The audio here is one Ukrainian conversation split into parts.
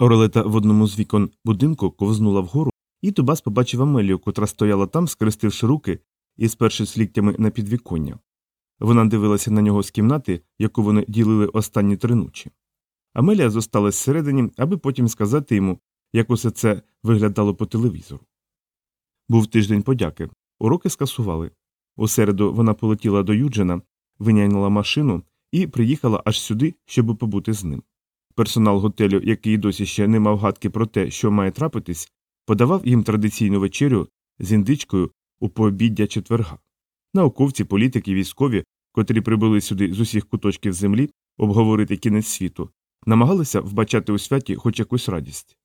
Орелета в одному з вікон будинку ковзнула вгору, і Тубас побачив Амелію, котра стояла там, скрестивши руки і спершись ліктями на підвіконня. Вона дивилася на нього з кімнати, яку вони ділили останні три ночі. Амелія зосталась всередині, аби потім сказати йому, як усе це виглядало по телевізору. Був тиждень подяки. Уроки скасували. У середу вона полетіла до Юджина, виняйнула машину і приїхала аж сюди, щоб побути з ним. Персонал готелю, який досі ще не мав гадки про те, що має трапитись, подавав їм традиційну вечерю з індичкою у пообіддя четверга. Науковці, політики, військові, котрі прибули сюди з усіх куточків землі обговорити кінець світу, намагалися вбачати у святі хоч якусь радість.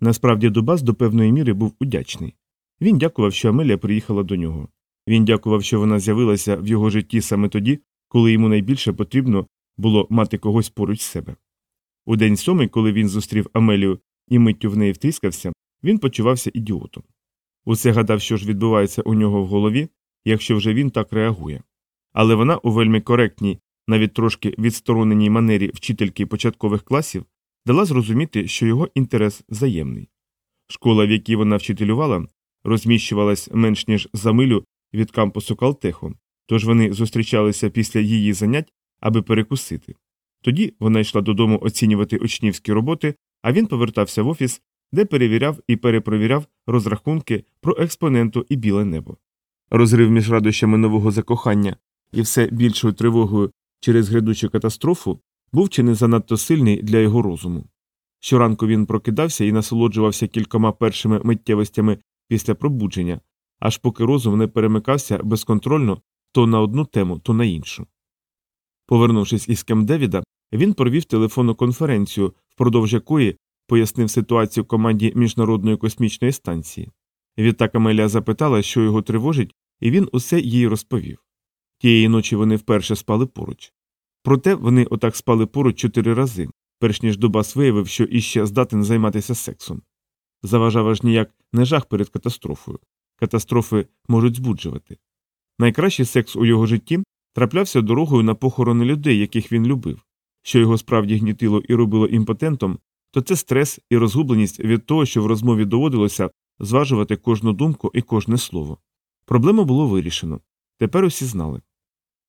Насправді Дубас до певної міри був удячний. Він дякував, що Амелія приїхала до нього. Він дякував, що вона з'явилася в його житті саме тоді, коли йому найбільше потрібно було мати когось поруч себе. У день сьомий, коли він зустрів Амелію і миттю в неї втискався, він почувався ідіотом. Усе гадав, що ж відбувається у нього в голові, якщо вже він так реагує. Але вона у вельми коректній, навіть трошки відстороненій манері вчительки початкових класів дала зрозуміти, що його інтерес взаємний. Школа, в якій вона вчителювала, розміщувалась менш ніж за милю від кампусу Калтеху, тож вони зустрічалися після її занять, аби перекусити. Тоді вона йшла додому оцінювати учнівські роботи, а він повертався в офіс, де перевіряв і перепровіряв розрахунки про експоненту і біле небо. Розрив між радощами нового закохання і все більшою тривогою через грядучу катастрофу був чи не занадто сильний для його розуму. Щоранку він прокидався і насолоджувався кількома першими миттєвостями після пробудження, аж поки розум не перемикався безконтрольно то на одну тему, то на іншу. Повернувшись із Кемдевіда, він провів телефонну конференцію, впродовж якої пояснив ситуацію команді Міжнародної космічної станції. Відтак Амелія запитала, що його тривожить, і він усе їй розповів. Тієї ночі вони вперше спали поруч. Проте вони отак спали поруч чотири рази, перш ніж Дубас виявив, що іще здатен займатися сексом. Заважав аж ніяк не жах перед катастрофою. Катастрофи можуть збуджувати. Найкращий секс у його житті траплявся дорогою на похорони людей, яких він любив. Що його справді гнітило і робило імпотентом, то це стрес і розгубленість від того, що в розмові доводилося зважувати кожну думку і кожне слово. Проблему було вирішено. Тепер усі знали.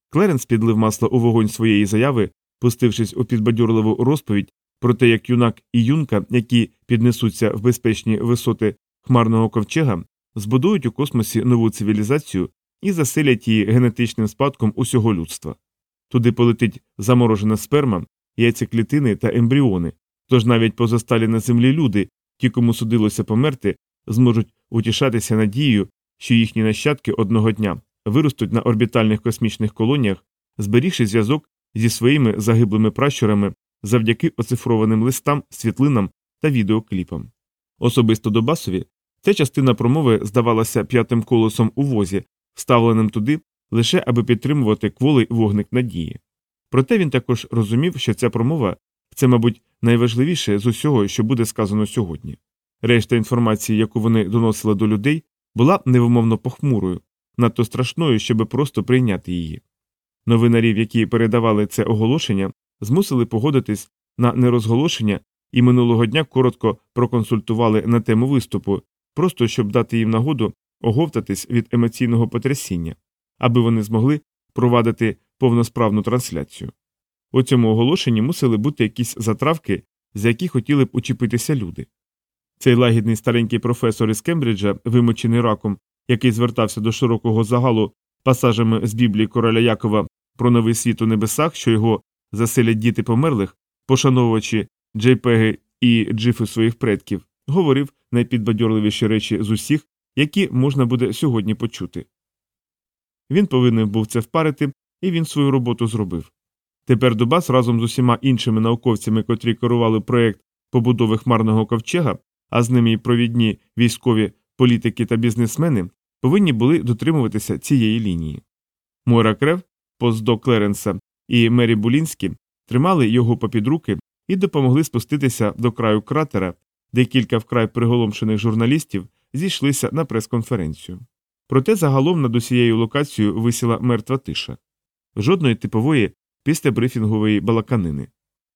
Клеренс підлив масло у вогонь своєї заяви, пустившись у підбадьорливу розповідь про те, як юнак і юнка, які піднесуться в безпечні висоти хмарного ковчега, збудують у космосі нову цивілізацію і заселять її генетичним спадком усього людства. Туди полетить заморожена сперма, яйцеклітини та ембріони, тож навіть позосталі на землі люди, ті, кому судилося померти, зможуть утішатися надією, що їхні нащадки одного дня виростуть на орбітальних космічних колоніях, зберігши зв'язок зі своїми загиблими пращурами завдяки оцифрованим листам, світлинам та відеокліпам. Особисто до Басові ця частина промови здавалася п'ятим колесом у возі, вставленим туди лише аби підтримувати кволий вогник надії. Проте він також розумів, що ця промова це, мабуть, найважливіше з усього, що буде сказано сьогодні. Решта інформації, яку вони доносили до людей, була невимовно похмурою, надто страшною, щоб просто прийняти її. Новинарів, які передавали це оголошення, змусили погодитись на нерозголошення і минулого дня коротко проконсультували на тему виступу, просто щоб дати їм нагоду оговтатись від емоційного потрясіння, аби вони змогли провадити повносправну трансляцію. У цьому оголошенні мусили бути якісь затравки, за які хотіли б учепитися люди. Цей лагідний старенький професор із Кембриджа, вимочений раком, який звертався до широкого загалу пасажами з Біблії короля Якова про новий світ у небесах, що його заселять діти померлих, пошановувачі джейпеги і джифи своїх предків, говорив найпідбадьорливіші речі з усіх, які можна буде сьогодні почути. Він повинен був це впарити, і він свою роботу зробив. Тепер Дубас разом з усіма іншими науковцями, котрі керували проєкт побудови хмарного ковчега, а з ними й провідні військові політики та бізнесмени, повинні були дотримуватися цієї лінії. Мойра Крев, постдок Клеренса і Мері Булінські тримали його попід руки і допомогли спуститися до краю кратера, де кілька вкрай приголомшених журналістів зійшлися на прес-конференцію. Проте загалом над усією локацією висіла мертва тиша жодної типової післябрифінгової балаканини.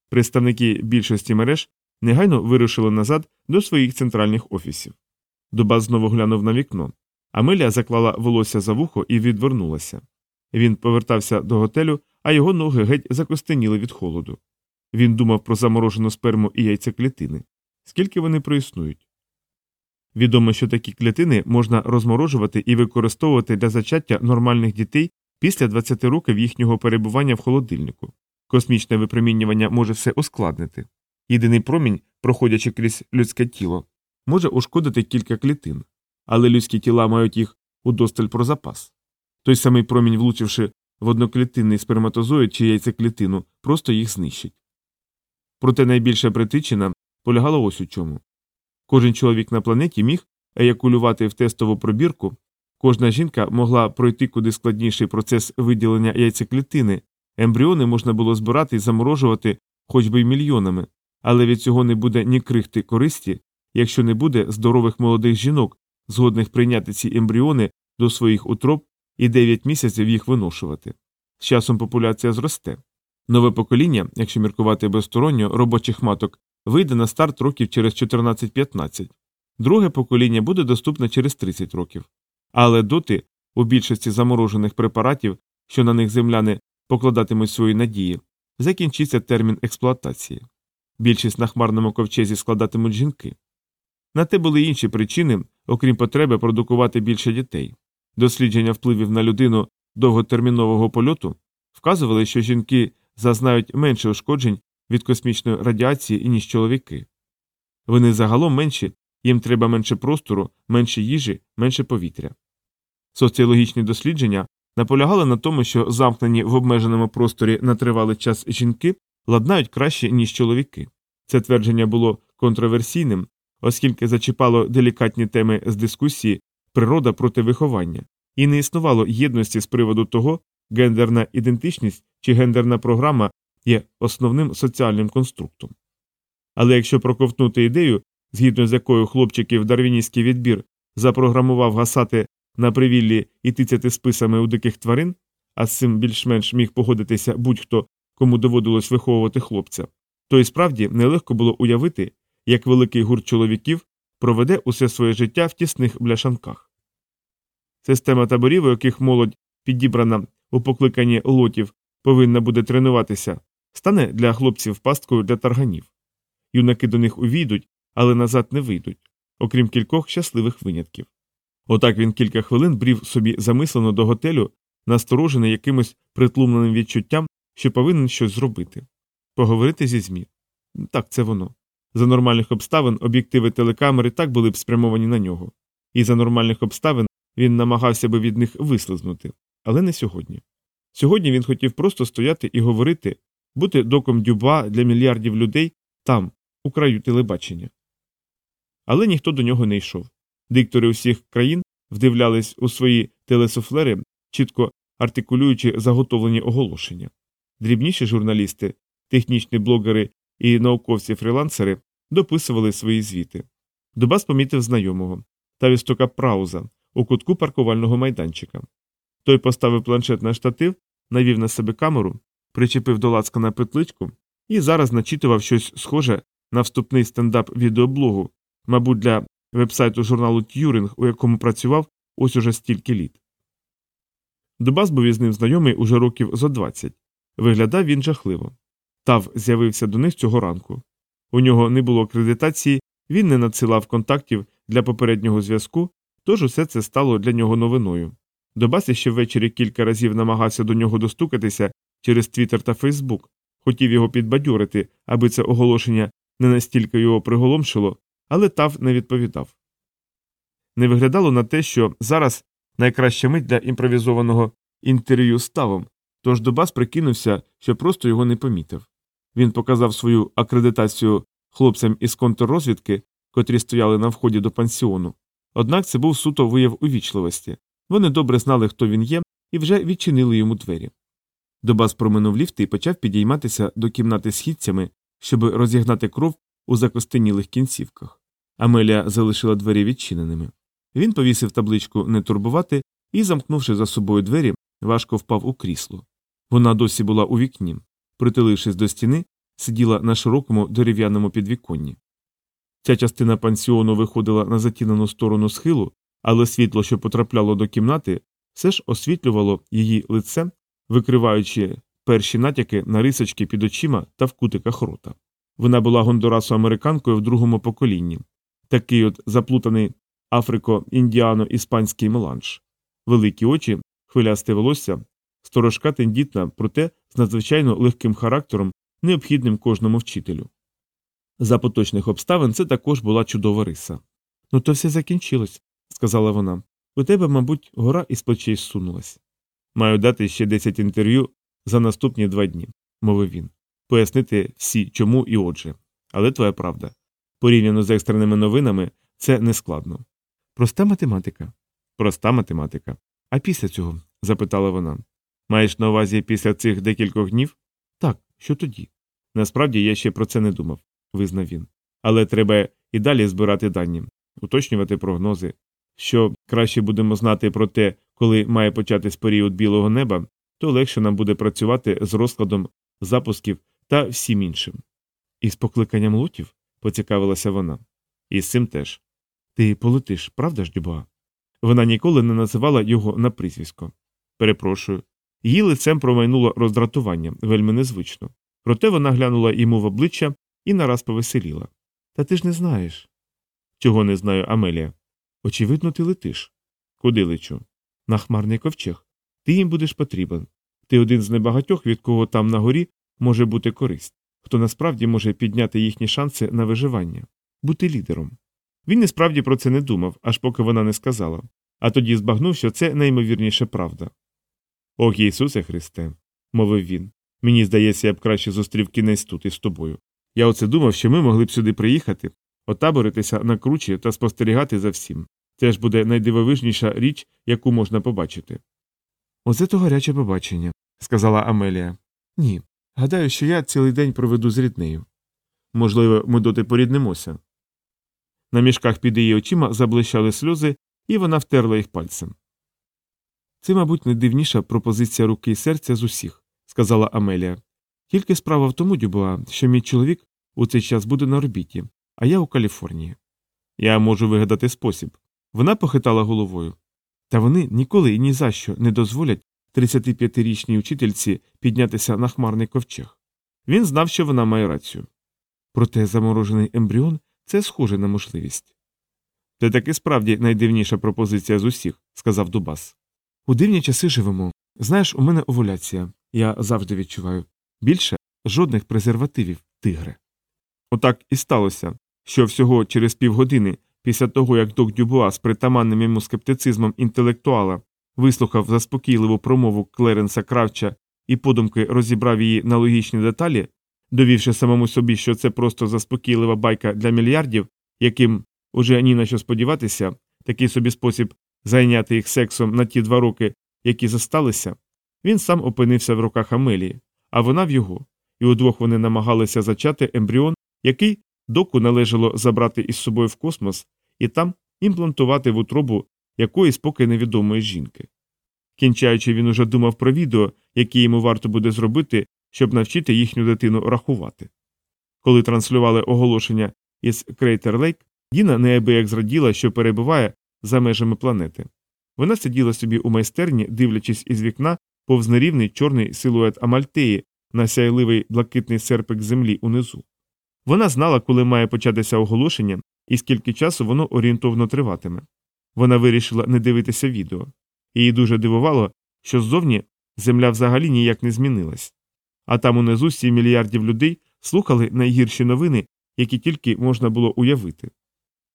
Представники більшості мереж негайно вирушили назад до своїх центральних офісів. Дубас знову глянув на вікно. Амелія заклала волосся за вухо і відвернулася. Він повертався до готелю, а його ноги геть закостеніли від холоду. Він думав про заморожену сперму і яйцеклітини. Скільки вони проіснують? Відомо, що такі клітини можна розморожувати і використовувати для зачаття нормальних дітей після 20 років їхнього перебування в холодильнику. Космічне випромінювання може все ускладнити. Єдиний промінь, проходячи крізь людське тіло, може ушкодити кілька клітин, але людські тіла мають їх удосталь про запас. Той самий промінь, влучивши в одноклітинний сперматозоїд чи яйцеклітину, просто їх знищить. Проте найбільша причина полягала ось у чому. Кожен чоловік на планеті міг еякулювати в тестову пробірку, кожна жінка могла пройти куди складніший процес виділення яйцеклітини, ембріони можна було збирати і заморожувати хоч би й мільйонами, але від цього не буде ні крихти користі, якщо не буде здорових молодих жінок, згодних прийняти ці ембріони до своїх утроб і 9 місяців їх виношувати. З часом популяція зросте. Нове покоління, якщо міркувати безсторонньо, робочих маток вийде на старт років через 14-15. Друге покоління буде доступне через 30 років. Але доти, у більшості заморожених препаратів, що на них земляни покладатимуть свої надії, закінчиться термін експлуатації. Більшість на хмарному ковчезі складатимуть жінки. На те були інші причини, окрім потреби продукувати більше дітей. Дослідження впливів на людину довготермінового польоту вказували, що жінки зазнають менше ушкоджень від космічної радіації, ніж чоловіки. Вони загалом менші, їм треба менше простору, менше їжі, менше повітря. Соціологічні дослідження наполягали на тому, що замкнені в обмеженому просторі на тривалий час жінки ладнають краще, ніж чоловіки. Це твердження було контроверсійним, оскільки зачіпало делікатні теми з дискусії природа проти виховання, і не існувало єдності з приводу того, гендерна ідентичність чи гендерна програма є основним соціальним конструктом. Але якщо проковтнути ідею, згідно з якою хлопчиків дарвіністський відбір запрограмував гасати на привіллі і тицяти списами у диких тварин, а з цим більш-менш міг погодитися будь-хто, кому доводилось виховувати хлопця, то і справді нелегко було уявити, як великий гурт чоловіків проведе усе своє життя в тісних бляшанках. Система таборів, у яких молодь підібрана у покликанні лотів, повинна буде тренуватися, стане для хлопців пасткою для тарганів. Юнаки до них увійдуть, але назад не вийдуть, окрім кількох щасливих винятків. Отак він кілька хвилин брів собі замислено до готелю, насторожений якимось притлумленим відчуттям, що повинен щось зробити. Поговорити зі ЗМІ. Так, це воно. За нормальних обставин об'єктиви телекамери так були б спрямовані на нього, і за нормальних обставин він намагався би від них вислизнути, але не сьогодні. Сьогодні він хотів просто стояти і говорити, бути доком дюба для мільярдів людей там, у краю телебачення. Але ніхто до нього не йшов. Диктори усіх країн вдивлялись у свої телесуфлери, чітко артикулюючи заготовлені оголошення. Дрібніші журналісти, технічні блогери і науковці-фрілансери дописували свої звіти. Дубас помітив знайомого та вістока Прауза у кутку паркувального майданчика. Той поставив планшет на штатив, навів на себе камеру, причепив до лацка на петличку і зараз начитував щось схоже на вступний стендап відеоблогу, мабуть, для вебсайту журналу Т'юринг, у якому працював ось уже стільки літ. Дубас був із ним знайомий уже років зо 20. Виглядав він жахливо. Тав з'явився до них цього ранку. У нього не було акредитації, він не надсилав контактів для попереднього зв'язку, тож усе це стало для нього новиною. Добас ще ввечері кілька разів намагався до нього достукатися через Твіттер та Фейсбук, хотів його підбадьорити, аби це оголошення не настільки його приголомшило, але Тав не відповідав. Не виглядало на те, що зараз найкраща мить для імпровізованого інтерв'ю з Тавом, тож Добас прикинувся, що просто його не помітив. Він показав свою акредитацію хлопцям із контррозвідки, котрі стояли на вході до пансіону. Однак це був суто вияв увічливості. Вони добре знали, хто він є, і вже відчинили йому двері. Добас проминув ліфти і почав підійматися до кімнати східцями, щоб розігнати кров у закостенілих кінцівках. Амелія залишила двері відчиненими. Він повісив табличку не турбувати і, замкнувши за собою двері, важко впав у крісло. Вона досі була у вікні. Притулившись до стіни, сиділа на широкому дерев'яному підвіконні. Ця частина пансіону виходила на затінену сторону схилу, але світло, що потрапляло до кімнати, все ж освітлювало її лице, викриваючи перші натяки на рисочки під очима та в кутиках рота. Вона була гондурасо американкою в другому поколінні, такий от заплутаний африко-індіано-іспанський меланж, великі очі, хвилясте волосся, сторожка тендітна, проте з надзвичайно легким характером, необхідним кожному вчителю. За поточних обставин це також була чудова риса. Ну, то все закінчилось, сказала вона. У тебе, мабуть, гора із плечей зсунулась. Маю дати ще 10 інтерв'ю за наступні два дні, мовив він. Пояснити всі, чому і отже. Але твоя правда. Порівняно з екстреними новинами, це не складно. Проста математика. Проста математика. А після цього? запитала вона. Маєш на увазі після цих декількох днів? Так, що тоді? Насправді я ще про це не думав, визнав він. Але треба і далі збирати дані, уточнювати прогнози. Що краще будемо знати про те, коли має початись період білого неба, то легше нам буде працювати з розкладом запусків та всім іншим. Із покликанням лотів? поцікавилася вона. І з цим теж. Ти полетиш, правда ж, Дюбуа? Вона ніколи не називала його на прізвисько. Перепрошую. Її лицем промайнуло роздратування, вельми незвично. Проте вона глянула йому в обличчя і нараз повеселіла. Та ти ж не знаєш. Чого не знаю, Амелія? Очевидно, ти летиш. Куди лечу? На хмарний ковчег. Ти їм будеш потрібен. Ти один з небагатьох, від кого там на горі може бути користь, хто насправді може підняти їхні шанси на виживання, бути лідером. Він і про це не думав, аж поки вона не сказала, а тоді збагнув, що це найімовірніше правда. Ох, Ісусе Христе, мовив він. Мені здається, я б краще зустрів кінець тут із тобою. Я оце думав, що ми могли б сюди приїхати, отаборитися на кручі та спостерігати за всім. Це ж буде найдивовижніша річ, яку можна побачити. Оце то гаряче побачення, сказала Амелія. Ні. Гадаю, що я цілий день проведу з ріднею. Можливо, ми доти поріднемося. На мішках під її очима заблищали сльози, і вона втерла їх пальцем. Це, мабуть, найдивніша пропозиція руки і серця з усіх, сказала Амелія. Тільки справа в тому, Дюбуа, що мій чоловік у цей час буде на орбіті, а я у Каліфорнії. Я можу вигадати спосіб. Вона похитала головою. Та вони ніколи і ні за що не дозволять 35-річній учительці піднятися на хмарний ковчег. Він знав, що вона має рацію. Проте заморожений ембріон це схоже на можливість. Це таки справді найдивніша пропозиція з усіх, сказав Дубас. У дивні часи живемо. Знаєш, у мене овуляція. Я завжди відчуваю. Більше жодних презервативів, тигре. Отак і сталося, що всього через півгодини після того, як док Дюбуа з притаманним йому скептицизмом інтелектуала вислухав заспокійливу промову Клеренса Кравча і подумки розібрав її на логічні деталі, довівши самому собі, що це просто заспокійлива байка для мільярдів, яким уже ні на що сподіватися, такий собі спосіб зайняти їх сексом на ті два роки, які зосталися, він сам опинився в руках Амелії, а вона в його, і удвох вони намагалися зачати ембріон, який доку належало забрати із собою в космос і там імплантувати в утробу якоїсь поки невідомої жінки. Кінчаючи, він уже думав про відео, яке йому варто буде зробити, щоб навчити їхню дитину рахувати. Коли транслювали оголошення із Крейтер Лейк, Діна неабияк зраділа, що перебуває за межами планети. Вона сиділа собі у майстерні, дивлячись із вікна повз нерівний чорний силует Амальтеї на сяйливий блакитний серпик землі унизу. Вона знала, коли має початися оголошення і скільки часу воно орієнтовно триватиме. Вона вирішила не дивитися відео. Її дуже дивувало, що ззовні земля взагалі ніяк не змінилась. А там унизу сім мільярдів людей слухали найгірші новини, які тільки можна було уявити.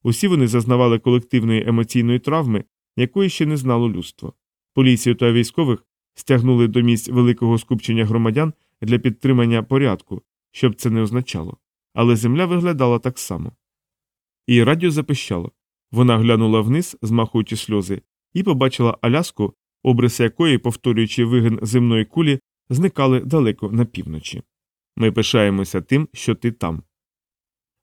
Усі вони зазнавали колективної емоційної травми, якої ще не знало людство. Поліцію та військових стягнули до місць великого скупчення громадян для підтримання порядку, щоб це не означало. Але земля виглядала так само. І радіо запищало. Вона глянула вниз, змахуючи сльози, і побачила Аляску, обриси якої, повторюючи вигин земної кулі, зникали далеко на півночі. Ми пишаємося тим, що ти там.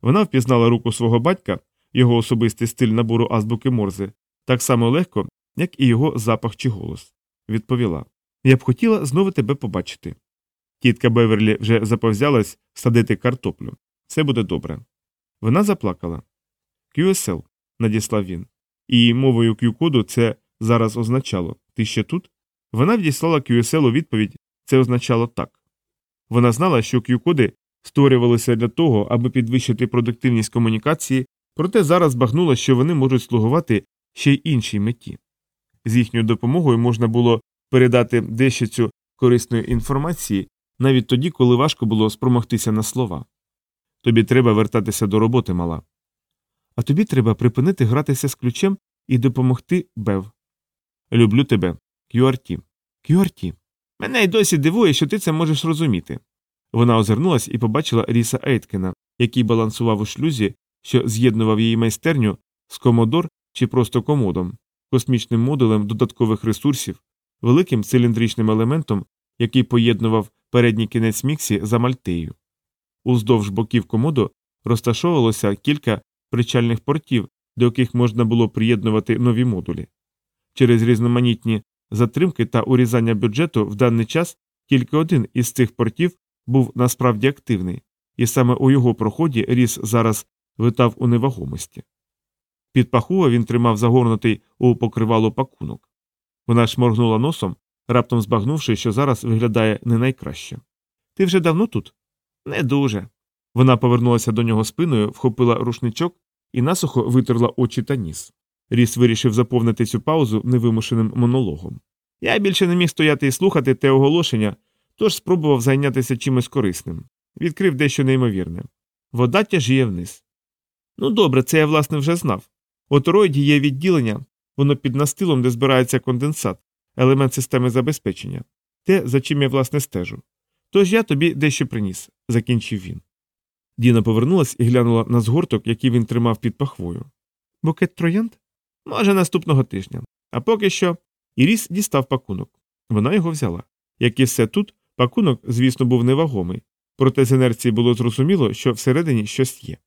Вона впізнала руку свого батька, його особистий стиль набору азбуки морзи, так само легко, як і його запах чи голос. Відповіла Я б хотіла знову тебе побачити. Тітка Беверлі вже заповзялась садити картоплю. Все буде добре. Вона заплакала. QSL, надіслав він. І мовою Q-коду це зараз означало Ти ще тут? Вона відіслала QSL у відповідь це означало так. Вона знала, що Q-коди створювалися для того, аби підвищити продуктивність комунікації, проте зараз збагнула, що вони можуть слугувати ще й іншій меті. З їхньою допомогою можна було передати дещицю корисної інформації навіть тоді, коли важко було спромогтися на слова. Тобі треба вертатися до роботи, мала. А тобі треба припинити гратися з ключем і допомогти Бев. Люблю тебе, QRT. QRT. Мене й досі дивує, що ти це можеш розуміти. Вона озирнулась і побачила Ріса Ейткена, який балансував у шлюзі, що з'єднував її майстерню з комодор чи просто комодом, космічним модулем додаткових ресурсів, великим циліндричним елементом, який поєднував передній кінець міксі за Мальтею. Уздовж боків комоду розташовувалося кілька причальних портів, до яких можна було приєднувати нові модулі. Через різноманітні затримки та урізання бюджету в даний час тільки один із цих портів був насправді активний, і саме у його проході ріс зараз витав у невагомості. Під пахува він тримав загорнутий у покривало пакунок. Вона шморгнула носом, раптом збагнувши, що зараз виглядає не найкраще. Ти вже давно тут? Не дуже. Вона повернулася до нього спиною, вхопила рушничок і насухо витерла очі та ніс. Ріс вирішив заповнити цю паузу невимушеним монологом. Я більше не міг стояти і слухати те оголошення, тож спробував зайнятися чимось корисним. Відкрив дещо неймовірне. Вода тяжіє вниз. Ну добре, це я власне вже знав. У тороїді є відділення, воно під настилом, де збирається конденсат, елемент системи забезпечення, те, за чим я власне стежу. Тож я тобі дещо приніс, закінчив він. Діна повернулась і глянула на згорток, який він тримав під пахвою. Букет троянд? Може, наступного тижня. А поки що. Іріс дістав пакунок. Вона його взяла. Як і все тут, пакунок, звісно, був невагомий, проте з інерції було зрозуміло, що всередині щось є.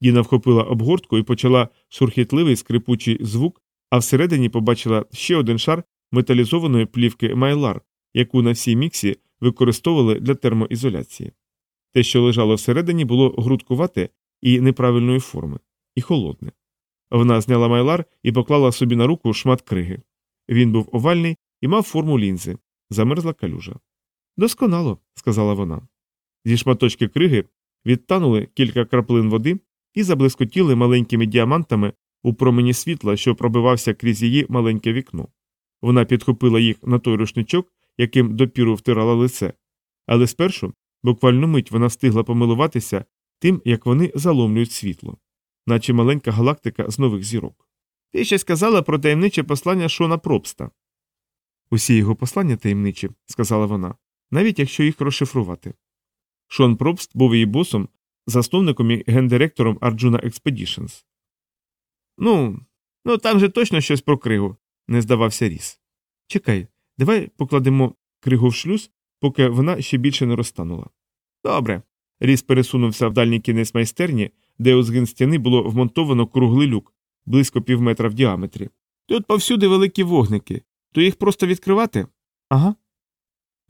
Діна вхопила обгортку і почала шурхітливий скрипучий звук, а всередині побачила ще один шар металізованої плівки Майлар, яку на всій міксі використовували для термоізоляції. Те, що лежало всередині, було грудкувате і неправильної форми, і холодне. Вона зняла майлар і поклала собі на руку шмат криги. Він був овальний і мав форму лінзи, замерзла калюжа. Досконало, сказала вона. Зі шматочки криги відтанули кілька краплин води і заблискотіли маленькими діамантами у промені світла, що пробивався крізь її маленьке вікно. Вона підхопила їх на той рушничок, яким допіру втирала лице, але спершу, буквально мить, вона встигла помилуватися тим, як вони заломлюють світло, наче маленька галактика з нових зірок. Ти ще сказала про таємниче послання Шона Пробста. Усі його послання таємничі, сказала вона, навіть якщо їх розшифрувати. Шон Пробст був її босом, засновником і гендиректором Arjuna Expeditions. Ну, ну там же точно щось про кригу, не здавався Ріс. Чекай, давай покладемо кригу в шлюз, поки вона ще більше не розтанула. Добре. Ріс пересунувся в дальній кінець майстерні, де у згин стіни було вмонтовано круглий люк, близько півметра в діаметрі. Тут повсюди великі вогники, то їх просто відкривати? Ага.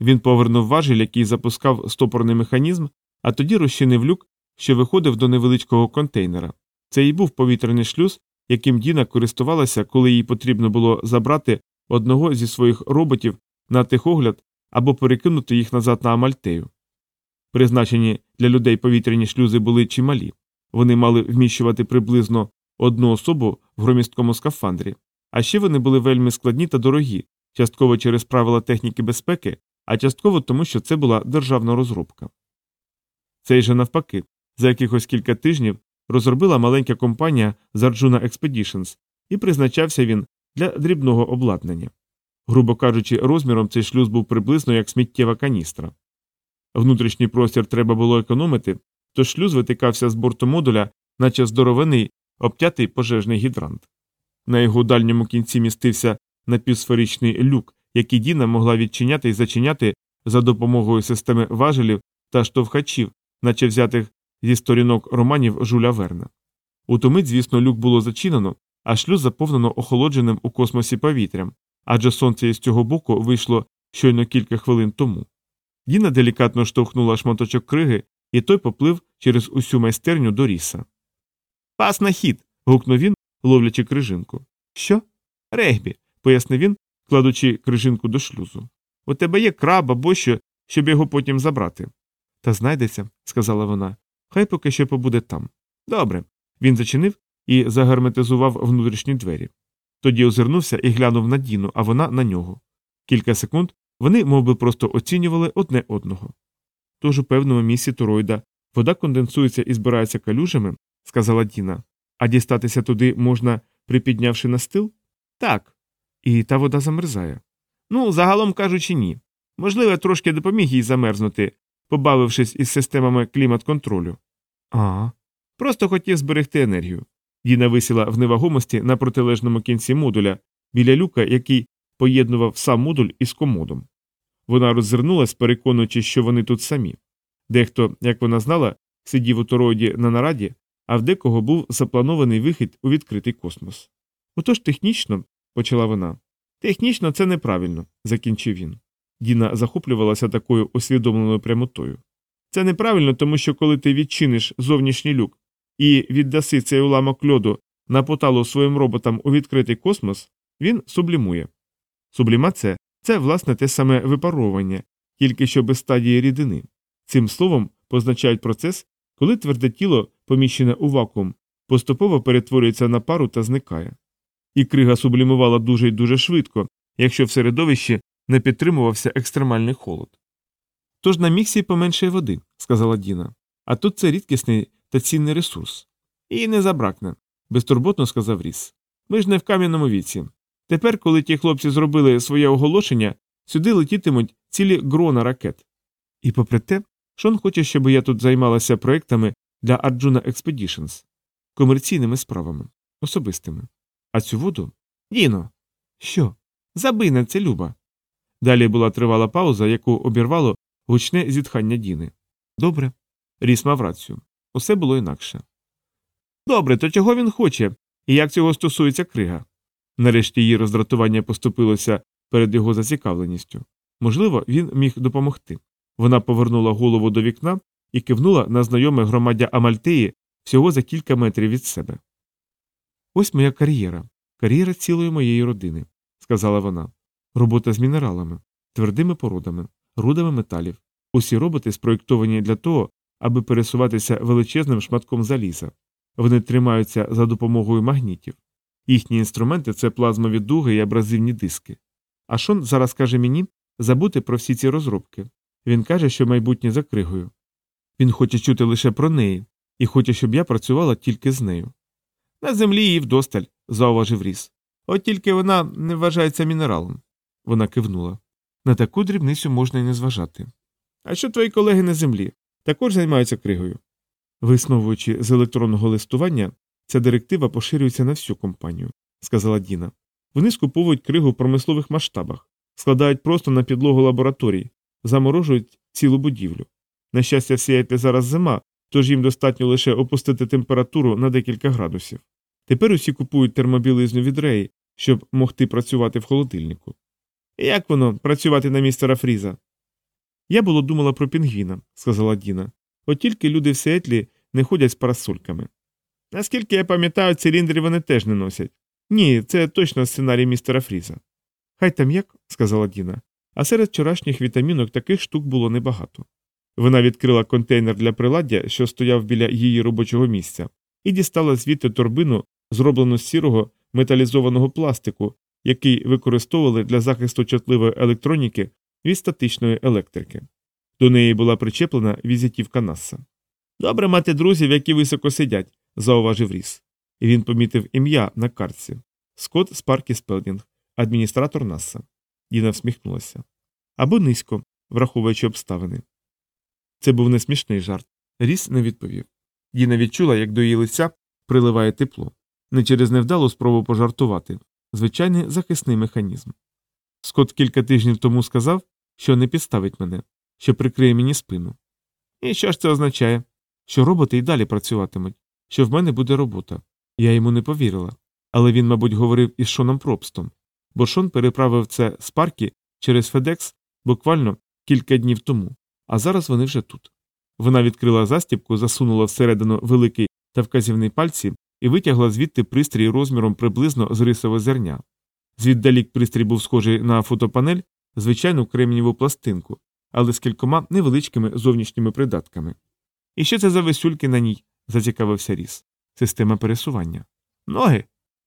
Він повернув важіль, який запускав стопорний механізм, а тоді розчинив люк, що виходив до невеличкого контейнера. Це і був повітряний шлюз, яким Діна користувалася, коли їй потрібно було забрати одного зі своїх роботів на тихогляд або перекинути їх назад на Амальтею. Призначені для людей повітряні шлюзи були чималі, вони мали вміщувати приблизно одну особу в громісткому скафандрі, а ще вони були вельми складні та дорогі, частково через правила техніки безпеки, а частково тому, що це була державна розробка. Цей же навпаки, за якихось кілька тижнів розробила маленька компанія з Arjuna Expeditions, і призначався він для дрібного обладнання. Грубо кажучи, розміром цей шлюз був приблизно як сміттєва каністра. Внутрішній простір треба було економити, тож шлюз витикався з борту модуля, наче здоровений, обтятий пожежний гідрант. На його дальньому кінці містився напівсферичний люк, який Діна могла відчиняти і зачиняти за допомогою системи важелів та штовхачів, наче взятих зі сторінок романів Жуля Верна. У ту звісно, люк було зачинено, а шлюз заповнено охолодженим у космосі повітрям, адже сонце із цього боку вийшло щойно кілька хвилин тому. Діна делікатно штовхнула шматочок криги, і той поплив через усю майстерню до ріса. Пас на хід. гукнув він, ловлячи крижинку. Що? Регбі, пояснив він, кладучи крижинку до шлюзу. У тебе є краб або що, щоб його потім забрати. Та знайдеться, сказала вона. Хай поки що побуде там. Добре. Він зачинив і загерметизував внутрішні двері. Тоді озирнувся і глянув на Діну, а вона на нього. Кілька секунд вони мов би, просто оцінювали одне одного. Тож у певному місці тороїда вода конденсується і збирається калюжами, сказала Діна, а дістатися туди можна, припіднявши настил? Так. І та вода замерзає. Ну, загалом кажучи, ні. Можливо, трошки допоміг їй замерзнути, побавившись із системами клімат-контролю. А. Просто хотів зберегти енергію. Діна висіла в невагомості на протилежному кінці модуля, біля люка, який поєднував сам модуль із комодом. Вона роззирнулась, переконуючи, що вони тут самі. Дехто, як вона знала, сидів у тороїді на нараді, а в декого був запланований вихід у відкритий космос. Отож технічно, почала вона. Технічно це неправильно, закінчив він. Діна захоплювалася такою усвідомленою прямотою. Це неправильно, тому що коли ти відчиниш зовнішній люк і віддаси цей уламок льоду на поталу своїм роботам у відкритий космос, він сублімує. Сублімація це, власне, те саме випаровування, тільки що без стадії рідини. Цим словом позначають процес, коли тверде тіло, поміщене у вакуум, поступово перетворюється на пару та зникає. І крига сублімувала дуже й дуже швидко, якщо в середовищі не підтримувався екстремальний холод. Тож на міксі поменшає води, сказала Діна, а тут це рідкісний та цінний ресурс. І не забракне, безтурботно сказав Ріс. Ми ж не в кам'яному віці. Тепер, коли ті хлопці зробили своє оголошення, сюди летітимуть цілі грона ракет. І попри те, Шон хоче, щоб я тут займалася проектами для Arjuna Expeditions, комерційними справами, особистими. А цю воду? Діно. Що? Забий на це, Люба. Далі була тривала пауза, яку обірвало гучне зітхання Діни. Добре. Ріс мав рацію. Усе було інакше. Добре, то чого він хоче, і як цього стосується крига? Нарешті її роздратування поступилося перед його зацікавленістю. Можливо, він міг допомогти. Вона повернула голову до вікна і кивнула на знайоме громаддя Амальтеї всього за кілька метрів від себе. Ось моя кар'єра, кар'єра цілої моєї родини, сказала вона. Робота з мінералами, твердими породами, рудами металів. Усі роботи спроєктовані для того, аби пересуватися величезним шматком заліза. Вони тримаються за допомогою магнітів. Їхні інструменти це плазмові дуги і абразивні диски. А Шон зараз каже мені забути про всі ці розробки. Він каже, що майбутнє за кригою. Він хоче чути лише про неї і хоче, щоб я працювала тільки з нею. На землі її вдосталь, зауважив Ріс. От тільки вона не вважається мінералом. Вона кивнула. На таку дрібницю можна й не зважати. А що твої колеги на землі? Також займаються кригою. Висновуючи з електронного листування, ця директива поширюється на всю компанію, сказала Діна. Вони скуповують кригу в промислових масштабах, складають просто на підлогу лабораторій, заморожують цілу будівлю. На щастя, в зараз зима, тож їм достатньо лише опустити температуру на декілька градусів. Тепер усі купують термобілизну від реї, щоб могти працювати в холодильнику. Як воно працювати на містера Фріза? Я було думала про пінгвіна, сказала Діна. От тільки люди в Сіетлі не ходять з парасольками. Наскільки я пам'ятаю, циліндри вони теж не носять. Ні, це точно сценарій містера Фріза. Хай там як, сказала Діна, а серед вчорашніх вітамінок таких штук було небагато. Вона відкрила контейнер для приладдя, що стояв біля її робочого місця, і дістала звідти торбину, зроблену з сірого металізованого пластику, який використовували для захисту чутливої електроніки від статичної електрики. До неї була причеплена візитівка Наса. Добре мати друзів, які високо сидять, зауважив Ріс. І він помітив ім'я на картці Скотт Спаркі Спелдінг, адміністратор Наса. Діна всміхнулася. Або низько, враховуючи обставини. Це був не смішний жарт. Ріс не відповів. Діна відчула, як до її лиця приливає тепло, не через невдалу спробу пожартувати звичайний захисний механізм. Скот кілька тижнів тому сказав, що не підставить мене, що прикриє мені спину. І що ж це означає? Що роботи й далі працюватимуть, що в мене буде робота. Я йому не повірила. Але він, мабуть, говорив із Шоном Пробстом, бо Шон переправив це з парки через Федекс буквально кілька днів тому. а зараз вони вже тут. Вона відкрила застібку, засунула всередину великий та вказівний пальці і витягла звідти пристрій розміром приблизно з рисове зерня. Звіддалік пристрій був схожий на фотопанель, звичайну кремнієву пластинку, але з кількома невеличкими зовнішніми придатками. І що це за весюльки на ній? зацікавився Ріс. Система пересування. Ноги?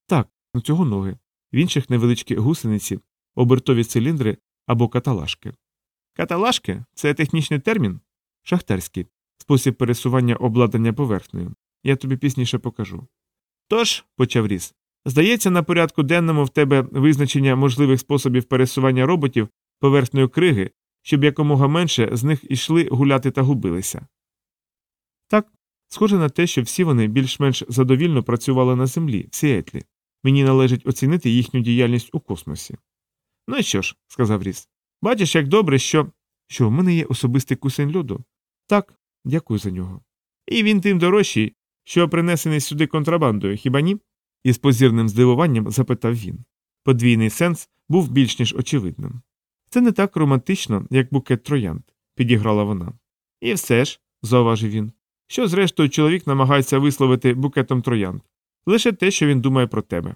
Так, у цього ноги. В інших невеличкі гусениці, обертові циліндри або каталажки. Каталажки це технічний термін? Шахтарський спосіб пересування обладнання поверхнею. Я тобі пізніше покажу. Тож, почав Ріс, здається, на порядку денному в тебе визначення можливих способів пересування роботів поверхнею криги, щоб якомога менше з них ішли гуляти та губилися. Так, схоже на те, що всі вони більш-менш задовільно працювали на землі, в Сіетлі. Мені належить оцінити їхню діяльність у космосі. Ну і що ж, сказав Ріс. Бачиш, як добре, що. Що в мене є особистий кусень льоду? Так, дякую за нього. І він тим дорожчий, що принесений сюди контрабандою, хіба ні? Із позірним здивуванням запитав він. Подвійний сенс був більш ніж очевидним. Це не так романтично, як букет троянд, підіграла вона. І все ж, зауважив він, що зрештою чоловік намагається висловити букетом троянд, лише те, що він думає про тебе.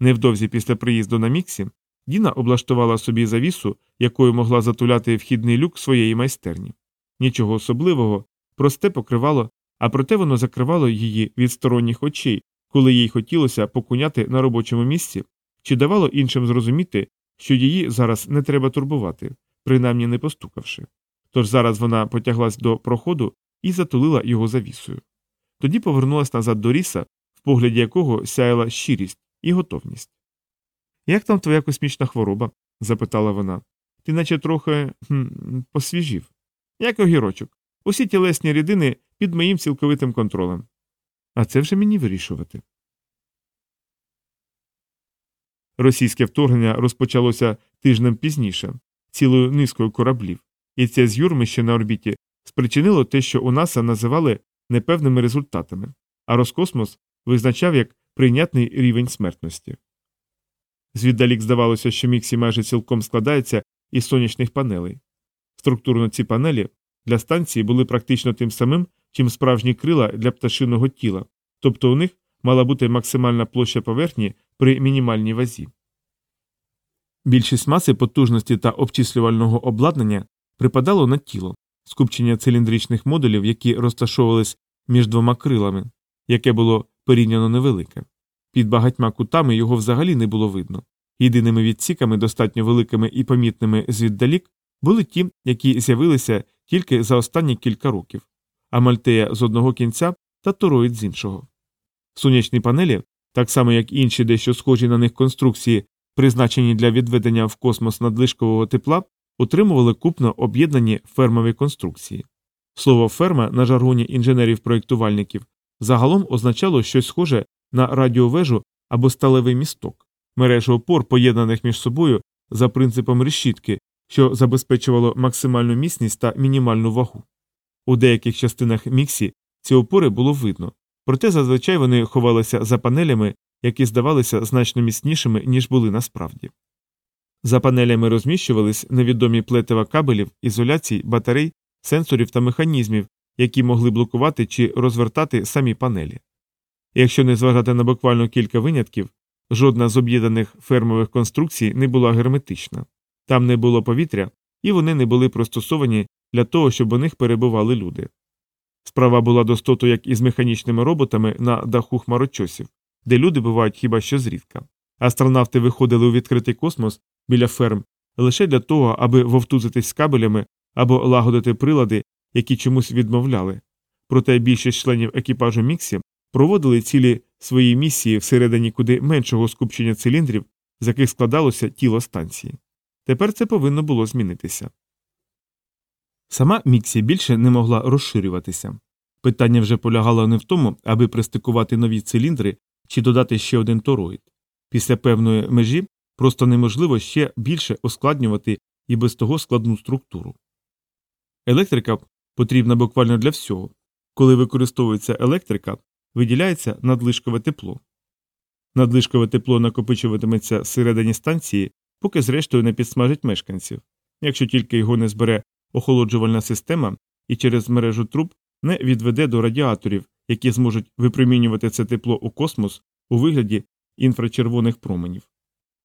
Невдовзі після приїзду на Міксі Діна облаштувала собі завісу, якою могла затуляти вхідний люк своєї майстерні. Нічого особливого, просте покривало, а проте воно закривало її від сторонніх очей, коли їй хотілося покуняти на робочому місці, чи давало іншим зрозуміти, що її зараз не треба турбувати, принаймні не постукавши. Тож зараз вона потяглась до проходу і затулила його завісою. Тоді повернулась назад до ріса, в погляді якого сяяла щирість і готовність. Як там твоя космічна хвороба? запитала вона. Ти наче трохи хм, посвіжів. Як огірочок. Усі тілесні рідини під моїм цілковитим контролем. А це вже мені вирішувати. Російське вторгнення розпочалося тижнем пізніше, цілою низкою кораблів, і це з'юрмище на орбіті спричинило те, що у НАСА називали непевними результатами, а Роскосмос визначав як прийнятний рівень смертності. Звіддалік здавалося, що Міксі майже цілком складається із сонячних панелей. Структурно ці панелі для станції були практично тим самим, чим справжні крила для пташиного тіла, тобто у них мала бути максимальна площа поверхні при мінімальній вазі. Більшість маси потужності та обчислювального обладнання припадало на тіло, скупчення циліндричних модулів, які розташовувались між двома крилами, яке було порівняно невелике. Під багатьма кутами його взагалі не було видно. Єдиними відсіками, достатньо великими і помітними звіддалік, були ті, які з'явилися тільки за останні кілька років, а Мальтея з одного кінця та тороїд з іншого. Сонячні панелі, так само як інші дещо схожі на них конструкції, призначені для відведення в космос надлишкового тепла, утримували купно об'єднані фермові конструкції. Слово ферма на жаргоні інженерів-проєктувальників загалом означало щось схоже на радіовежу або сталевий місток, мережу опор, поєднаних між собою за принципом решітки, що забезпечувало максимальну міцність та мінімальну вагу. У деяких частинах міксі ці опори було видно, проте зазвичай вони ховалися за панелями, які здавалися значно міцнішими, ніж були насправді. За панелями розміщувались невідомі плетива кабелів, ізоляцій, батарей, сенсорів та механізмів, які могли блокувати чи розвертати самі панелі. Якщо не зважати на буквально кілька винятків, жодна з об'єднаних фермових конструкцій не була герметична, там не було повітря, і вони не були пристосовані для того, щоб у них перебували люди. Справа була достоту як із механічними роботами на даху хмарочосів, де люди бувають хіба що зрідка. Астронавти виходили у відкритий космос біля ферм лише для того, аби вовтузитись з кабелями або лагодити прилади, які чомусь відмовляли. Проте більшість членів екіпажу Міксі проводили цілі свої місії всередині куди меншого скупчення циліндрів, з яких складалося тіло станції. Тепер це повинно було змінитися. Сама Міксі більше не могла розширюватися. Питання вже полягало не в тому, аби пристикувати нові циліндри чи додати ще один тороїд. Після певної межі просто неможливо ще більше ускладнювати і без того складну структуру. Електрика потрібна буквально для всього. Коли використовується електрика, виділяється надлишкове тепло. Надлишкове тепло накопичуватиметься всередині станції, поки зрештою не підсмажить мешканців, якщо тільки його не збере охолоджувальна система і через мережу труб не відведе до радіаторів, які зможуть випромінювати це тепло у космос у вигляді інфрачервоних променів.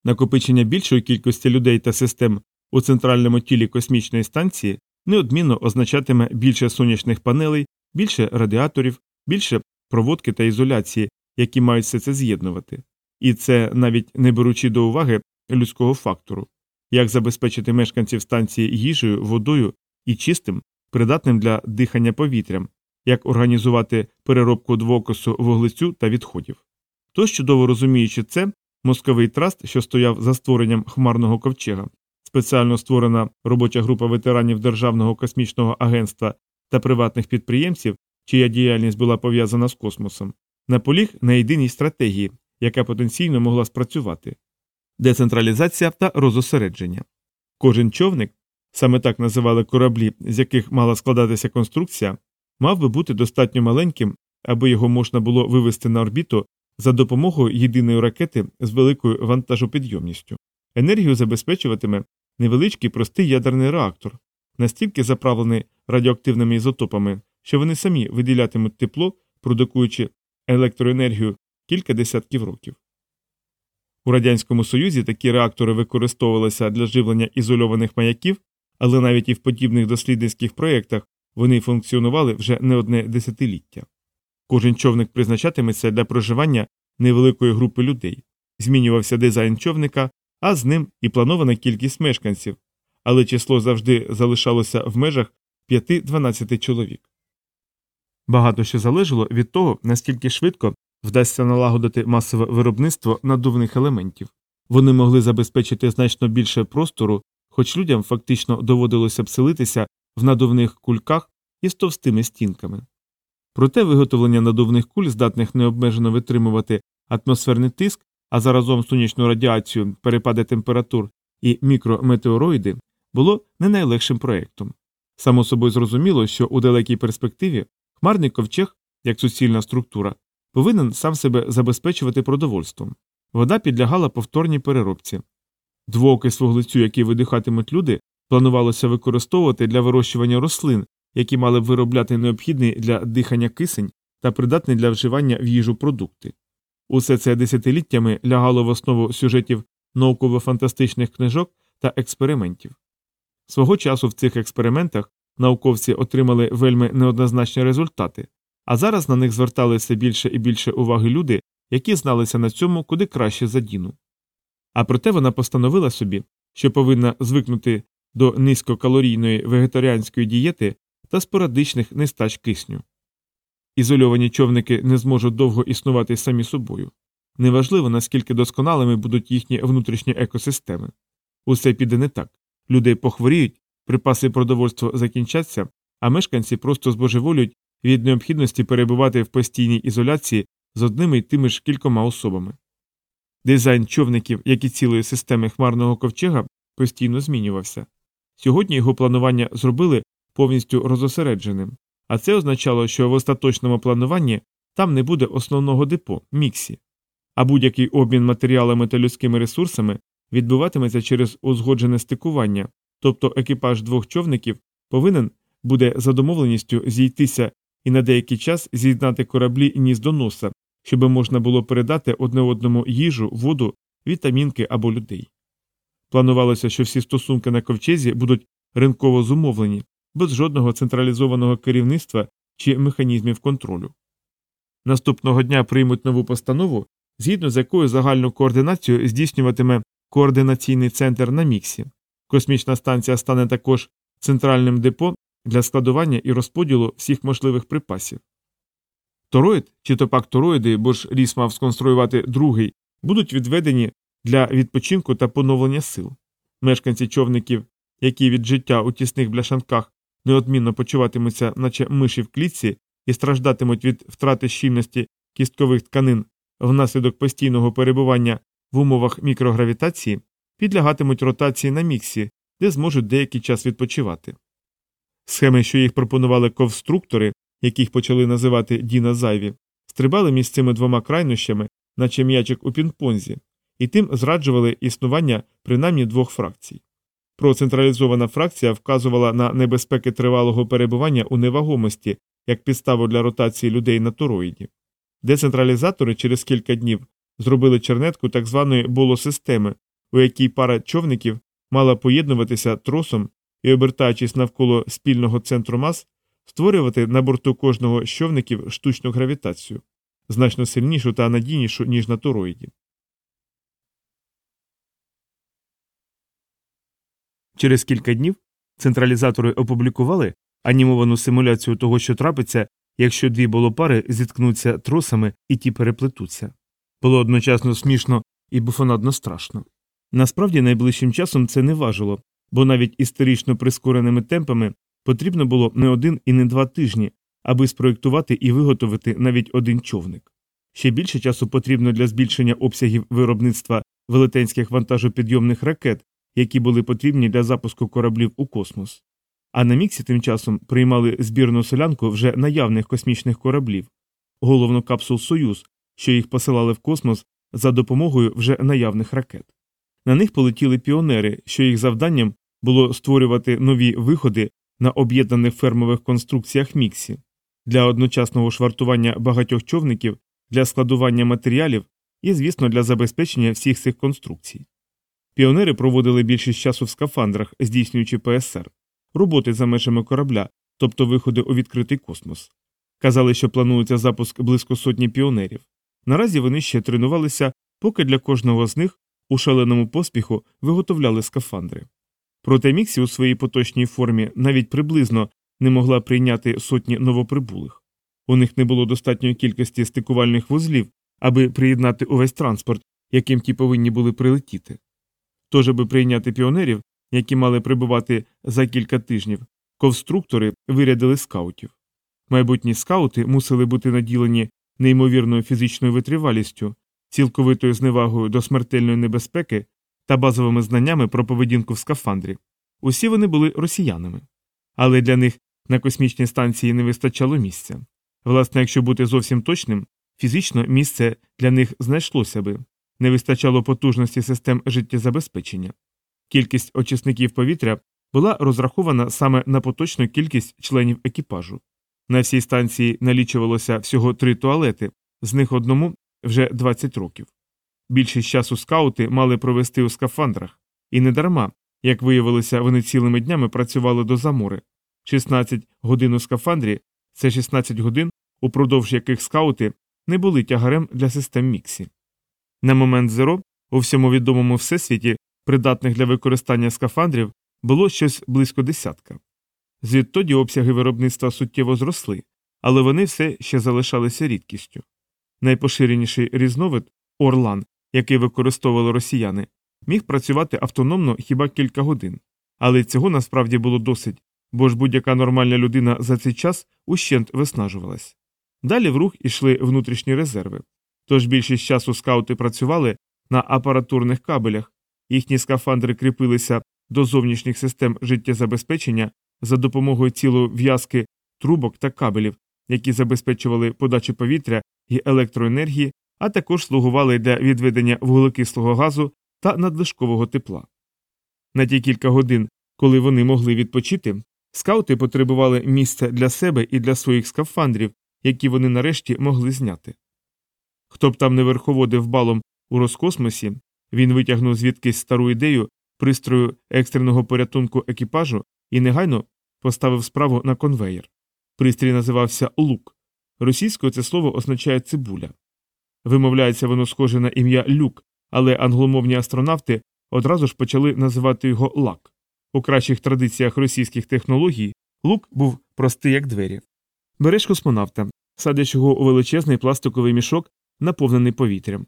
Накопичення більшої кількості людей та систем у центральному тілі космічної станції неодмінно означатиме більше сонячних панелей, більше радіаторів, більше проводки та ізоляції, які мають все це з'єднувати. І це навіть не беручи до уваги людського фактору, як забезпечити мешканців станції їжею, водою і чистим, придатним для дихання повітрям, як організувати переробку двокосу вуглецю та відходів. Тож, чудово розуміючи це, мозковий траст, що стояв за створенням хмарного ковчега, спеціально створена робоча група ветеранів Державного космічного агентства та приватних підприємців, чия діяльність була пов'язана з космосом, наполіг на єдиній стратегії, яка потенційно могла спрацювати децентралізація та розосередження. Кожен човник, саме так називали кораблі, з яких мала складатися конструкція, мав би бути достатньо маленьким, аби його можна було вивести на орбіту за допомогою єдиної ракети з великою вантажопідйомністю. Енергію забезпечуватиме невеличкий простий ядерний реактор, настільки заправлений радіоактивними ізотопами, що вони самі виділятимуть тепло, продукуючи електроенергію кілька десятків років. У Радянському Союзі такі реактори використовувалися для живлення ізольованих маяків, але навіть і в подібних дослідницьких проєктах вони функціонували вже не одне десятиліття. Кожен човник призначатиметься для проживання невеликої групи людей, змінювався дизайн човника, а з ним і планована кількість мешканців, але число завжди залишалося в межах 5-12 чоловік. Багато що залежало від того, наскільки швидко вдасться налагодити масове виробництво надувних елементів. Вони могли забезпечити значно більше простору, хоч людям фактично доводилося б селитися в надувних кульках із товстими стінками. Проте виготовлення надувних куль, здатних необмежено витримувати атмосферний тиск, а заразом сонячну радіацію, перепади температур і мікрометеороїди, було не найлегшим проєктом. Само собою зрозуміло, що у далекій перспективі хмарний ковчег, як суцільна структура, повинен сам себе забезпечувати продовольством. Вода підлягала повторній переробці. Двоокис вуглецю, який видихатимуть люди, планувалося використовувати для вирощування рослин, які мали б виробляти необхідний для дихання кисень та придатний для вживання в їжу продукти. Усе це десятиліттями лягало в основу сюжетів науково-фантастичних книжок та експериментів. Свого часу в цих експериментах науковці отримали вельми неоднозначні результати, а зараз на них звертали все більше і більше уваги люди, які зналися на цьому куди краще за Діну. А проте вона постановила собі, що повинна звикнути до низькокалорійної вегетаріанської дієти та спорадичних нестач кисню. Ізольовані човники не зможуть довго існувати самі собою. Неважливо, наскільки досконалими будуть їхні внутрішні екосистеми. Усе піде не так. Люди похворіють, припаси продовольства закінчаться, а мешканці просто збожеволюють від необхідності перебувати в постійній ізоляції з одними й тими ж кількома особами. Дизайн човників, як і цілої системи хмарного ковчега, постійно змінювався. Сьогодні його планування зробили повністю розосередженим, а це означало, що в остаточному плануванні там не буде основного депо міксі, а будь-який обмін матеріалами та людськими ресурсами відбуватиметься через узгоджене стикування, тобто екіпаж двох човників повинен буде за домовленістю зійтися і на деякий час з'єднати кораблі ніс до носа, щоб можна було передати одне одному їжу, воду, вітамінки або людей. Планувалося, що всі стосунки на ковчезі будуть ринково зумовлені, без жодного централізованого керівництва чи механізмів контролю. Наступного дня приймуть нову постанову, згідно з якою загальну координацію здійснюватиме координаційний центр на міксі. Космічна станція стане також центральним депо для складування і розподілу всіх можливих припасів. Тороїд, чи то пак тороїди, бо ж ріс мав сконструювати другий, будуть відведені для відпочинку та поновлення сил. Мешканці човників, які від життя у тісних бляшанках неодмінно почуватимуться, наче миші в клітці, і страждатимуть від втрати щільності кісткових тканин внаслідок постійного перебування в умовах мікрогравітації, підлягатимуть ротації на міксі, де зможуть деякий час відпочивати. Схеми, що їх пропонували ковструктори, яких почали називати Діна Зайві, стрибали між цими двома крайнощами, наче м'ячик у пінг-понзі, і тим зраджували існування принаймні двох фракцій. Процентралізована фракція вказувала на небезпеки тривалого перебування у невагомості як підставу для ротації людей на тороїді. Децентралізатори через кілька днів зробили чернетку так званої болосистеми, у якій пара човників мала поєднуватися тросом і, обертаючись навколо спільного центру мас, створювати на борту кожного з човників штучну гравітацію, значно сильнішу та надійнішу, ніж на тороїді. Через кілька днів централізатори опублікували анімовану симуляцію того, що трапиться, якщо дві болопари зіткнуться тросами і ті переплетуться. Було одночасно смішно і буфонадно страшно. Насправді найближчим часом це не важило, бо навіть історично прискореними темпами потрібно було не один і не два тижні, аби спроєктувати і виготовити навіть один човник. Ще більше часу потрібно для збільшення обсягів виробництва велетенських вантажопідйомних ракет, які були потрібні для запуску кораблів у космос. А на міксі тим часом приймали збірну селянку вже наявних космічних кораблів, головну капсул Союз, що їх посилали в космос за допомогою вже наявних ракет. На них полетіли піонери, що їх завданням було створювати нові виходи на об'єднаних фермових конструкціях міксі для одночасного швартування багатьох човників, для складування матеріалів і, звісно, для забезпечення всіх цих конструкцій. Піонери проводили більшість часу в скафандрах, здійснюючи ПСР, роботи за межами корабля, тобто виходи у відкритий космос. Казали, що планується запуск близько сотні піонерів. Наразі вони ще тренувалися, поки для кожного з них у шаленому поспіху виготовляли скафандри. Проте Міксі у своїй поточній формі навіть приблизно не могла прийняти сотні новоприбулих. У них не було достатньої кількості стикувальних вузлів, аби приєднати увесь транспорт, яким ті повинні були прилетіти. Тож, аби прийняти піонерів, які мали прибувати за кілька тижнів, конструктори вирядили скаутів. Майбутні скаути мусили бути наділені неймовірною фізичною витривалістю, цілковитою зневагою до смертельної небезпеки та базовими знаннями про поведінку в скафандрі. Усі вони були росіянами. Але для них на космічній станції не вистачало місця. Власне, якщо бути зовсім точним, фізично місце для них знайшлося би, не вистачало потужності систем життєзабезпечення. Кількість очисників повітря була розрахована саме на поточну кількість членів екіпажу. На всій станції налічувалося всього три туалети, з них одному вже 20 років. Більшість часу скаути мали провести у скафандрах, і не дарма, як виявилося, вони цілими днями працювали до замори. 16 годин у скафандрі це 16 годин, упродовж яких скаути не були тягарем для систем Міксі. На момент зеро у всьому відомому всесвіті, придатних для використання скафандрів, було щось близько десятка. Звідтоді обсяги виробництва суттєво зросли, але вони все ще залишалися рідкістю. Найпоширеніший різновид орлан, який використовували росіяни, міг працювати автономно хіба кілька годин, але цього насправді було досить, бо ж будь-яка нормальна людина за цей час ущент виснажувалась. Далі в рух ішли внутрішні резерви. Тож більшість часу скаути працювали на апаратурних кабелях, їхні скафандри кріпилися до зовнішніх систем життєзабезпечення за допомогою цілої в'язки трубок та кабелів, які забезпечували подачу повітря і електроенергії, а також слугували для відведення вуглекислого газу та надлишкового тепла. На ті кілька годин, коли вони могли відпочити, скаути потребували місця для себе і для своїх скафандрів, які вони нарешті могли зняти. Хто б там не верховодив балом у Роскосмосі, він витягнув звідкись стару ідею пристрою екстреного порятунку екіпажу і негайно поставив справу на конвеєр. Пристрій називався лук. Російською це слово означає цибуля. Вимовляється воно схоже на ім'я люк, але англомовні астронавти одразу ж почали називати його лак. У кращих традиціях російських технологій лук був простий, як двері. Береш космонавта, садиш його у величезний пластиковий мішок, наповнений повітрям.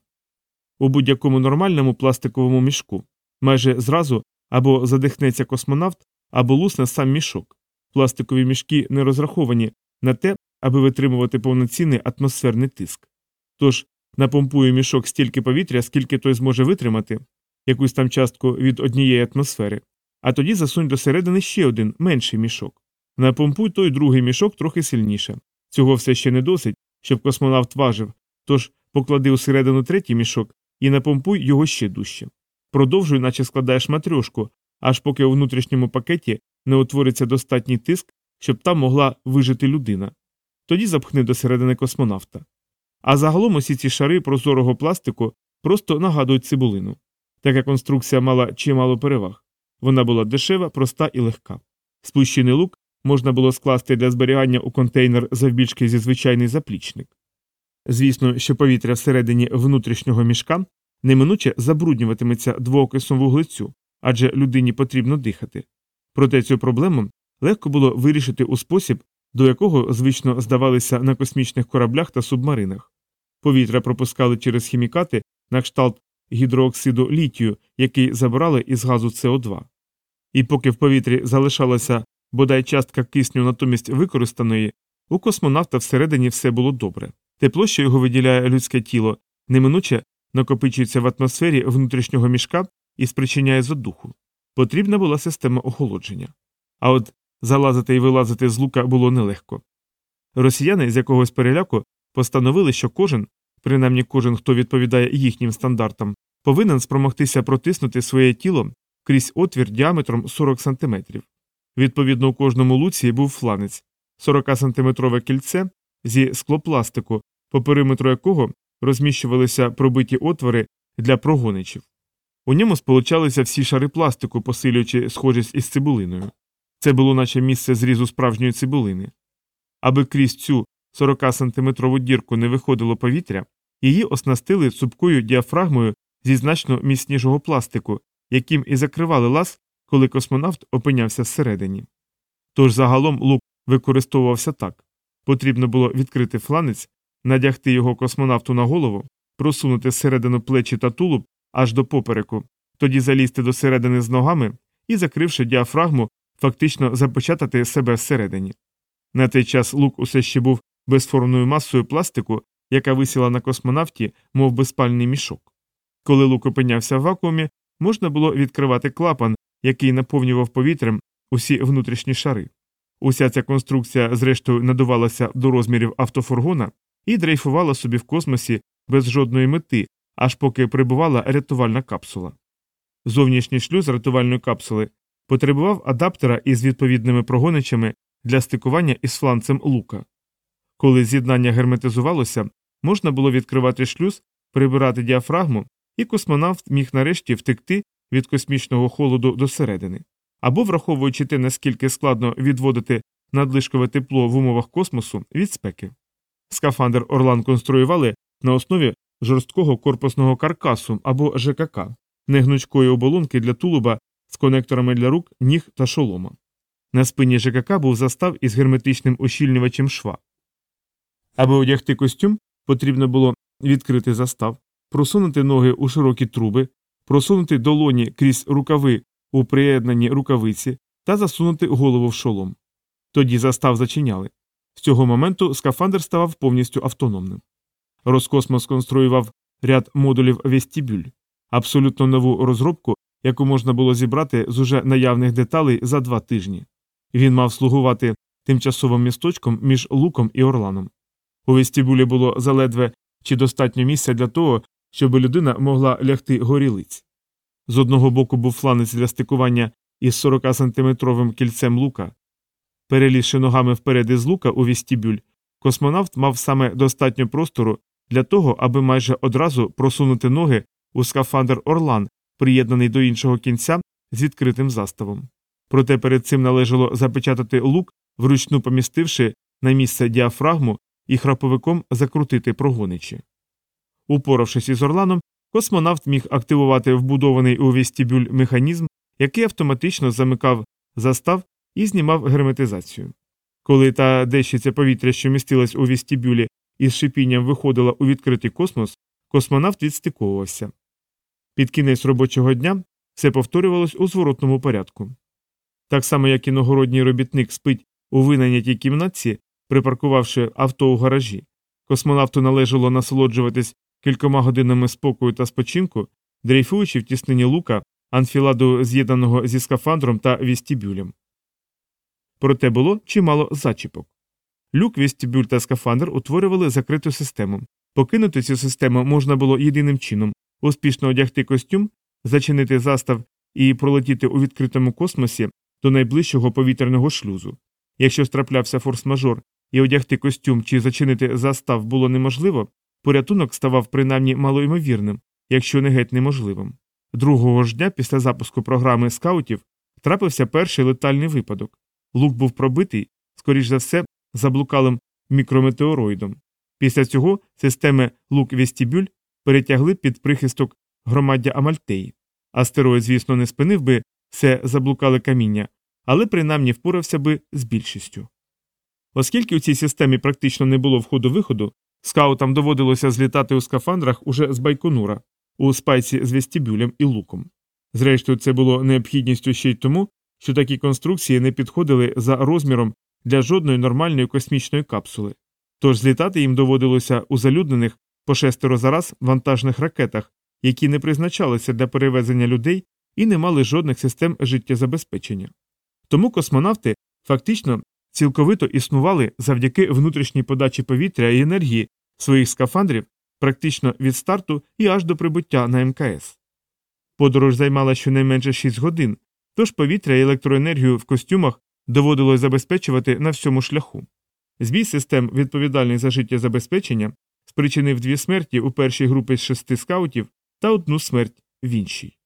У будь-якому нормальному пластиковому мішку майже зразу або задихнеться космонавт, або лусне сам мішок. Пластикові мішки не розраховані на те, аби витримувати повноцінний атмосферний тиск. Тож напомпую мішок стільки повітря, скільки той зможе витримати, якусь там частку від однієї атмосфери, а тоді засунь до середини ще один менший мішок. Напомпуй той другий мішок трохи сильніше. Цього все ще не досить, щоб космонавт важив, тож поклади усередину третій мішок і напомпуй його ще дужче. Продовжуй, наче складаєш матрьошку, аж поки у внутрішньому пакеті не утвориться достатній тиск, щоб там могла вижити людина. Тоді запхни до середини космонавта. А загалом усі ці шари прозорого пластику просто нагадують цибулину. Така конструкція мала чимало переваг. Вона була дешева, проста і легка. Спущений лук можна було скласти для зберігання у контейнер завбільшки зі звичайний заплічник. Звісно, що повітря всередині внутрішнього мішка неминуче забруднюватиметься двоокисом вуглецю, адже людині потрібно дихати. Проте цю проблему легко було вирішити у спосіб, до якого звично здавалися на космічних кораблях та субмаринах. Повітря пропускали через хімікати на кшталт гідрооксиду літію, який забрали із газу СО2. І поки в повітрі залишалася бодай частка кисню натомість використаної, у космонавта всередині все було добре. Тепло, що його виділяє людське тіло, неминуче накопичується в атмосфері внутрішнього мішка і спричиняє задуху. Потрібна була система охолодження. А от залазити і вилазити з лука було нелегко. Росіяни з якогось переляку постановили, що кожен, принаймні кожен, хто відповідає їхнім стандартам, повинен спромогтися протиснути своє тіло крізь отвір діаметром 40 см. Відповідно, у кожному луці був фланець 40-сантиметрове кільце зі склопластику, по периметру якого розміщувалися пробиті отвори для прогоничів. У ньому сполучалися всі шари пластику, посилюючи схожість із цибулиною. Це було наче місце зрізу справжньої цибулини. Аби крізь цю 40-сантиметрову дірку не виходило повітря, її оснастили цупкою діафрагмою зі значно міцнішого пластику, яким і закривали лаз, коли космонавт опинявся всередині. Тож загалом лук використовувався так потрібно було відкрити фланець, надягти його космонавту на голову, просунути зсередину плечі та тулуб аж до попереку, тоді залізти до середини з ногами і, закривши діафрагму, фактично запечатати себе всередині. На той час лук усе ще був безформною масою пластику, яка висіла на космонавті, мов безпальний мішок. Коли лук опинявся в вакуумі, можна було відкривати клапан, який наповнював повітрям усі внутрішні шари. Уся ця конструкція, зрештою, надувалася до розмірів автофургона і дрейфувала собі в космосі без жодної мети, аж поки прибувала рятувальна капсула. Зовнішній шлюз рятувальної капсули потребував адаптера із відповідними прогоничами для стикування із фланцем лука. Коли з'єднання герметизувалося, можна було відкривати шлюз, прибирати діафрагму, і космонавт міг нарешті втекти від космічного холоду до середини. Або, враховуючи те, наскільки складно відводити надлишкове тепло в умовах космосу від спеки. Скафандр Орлан конструювали на основі жорсткого корпусного каркасу або ЖКК, негнучкої оболонки для тулуба з конекторами для рук, ніг та шолома. На спині ЖКК був застав із герметичним ощільнювачем шва. Аби одягти костюм, потрібно було відкрити застав, просунути ноги у широкі труби, просунути долоні крізь рукави у приєднані рукавиці та засунути голову в шолом. Тоді застав зачиняли. З цього моменту скафандр ставав повністю автономним. Роскосмос конструював ряд модулів вестибюль, абсолютно нову розробку, яку можна було зібрати з уже наявних деталей за два тижні. Він мав слугувати тимчасовим місточком між луком і орланом. У вестибюлі було заледве чи достатньо місця для того, щоб людина могла лягти горілиць. З одного боку був фланець для стикування із 40-сантиметровим кільцем лука. Перелізши ногами вперед із лука у вестибюль, космонавт мав саме достатньо простору для того, аби майже одразу просунути ноги у скафандр Орлан, приєднаний до іншого кінця з відкритим заставом. Проте перед цим належало запечатати лук, вручну помістивши на місце діафрагму і храповиком закрутити прогоничі. Упоравшись із Орланом, космонавт міг активувати вбудований у вестибюль механізм, який автоматично замикав застав і знімав герметизацію. Коли та дещиця повітря, що містилась у вестибюлі, із шипінням виходила у відкритий космос, космонавт відстиковувався. Під кінець робочого дня все повторювалось у зворотному порядку. Так само, як іногородній робітник спить у винайнятій кімнатці, припаркувавши авто у гаражі, космонавту належало насолоджуватись кількома годинами спокою та спочинку, дрейфуючи в тіснині лука, анфіладу з'єднаного зі скафандром та вестибюлем. Проте було чимало зачіпок. Люк, вестибюль та скафандр утворювали закриту систему. Покинути цю систему можна було єдиним чином успішно одягти костюм, зачинити застав і пролетіти у відкритому космосі до найближчого повітряного шлюзу. Якщо страплявся форс-мажор і одягти костюм чи зачинити застав було неможливо, порятунок ставав принаймні малоймовірним, якщо не геть неможливим. Другого ж дня після запуску програми скаутів трапився перший летальний випадок. Лук був пробитий, скоріш за все, заблукалим мікрометеороїдом. Після цього системи лук вестібюль перетягли під прихисток громаддя Амальтеї. Астероїд, звісно, не спинив би все заблукале каміння, але принаймні впорався би з більшістю. Оскільки у цій системі практично не було входу виходу, скаутам доводилося злітати у скафандрах уже з Байконура, у спайці з вестибюлем і луком. Зрештою, це було необхідністю ще й тому, що такі конструкції не підходили за розміром для жодної нормальної космічної капсули. Тож злітати їм доводилося у залюднених по шестеро за раз вантажних ракетах, які не призначалися для перевезення людей і не мали жодних систем життєзабезпечення. Тому космонавти фактично цілковито існували завдяки внутрішній подачі повітря і енергії своїх скафандрів практично від старту і аж до прибуття на МКС. Подорож займала щонайменше 6 годин, тож повітря і електроенергію в костюмах доводилось забезпечувати на всьому шляху. Збій систем, відповідальний за життєзабезпечення, спричинив дві смерті у першій групі з шести скаутів та одну смерть в іншій.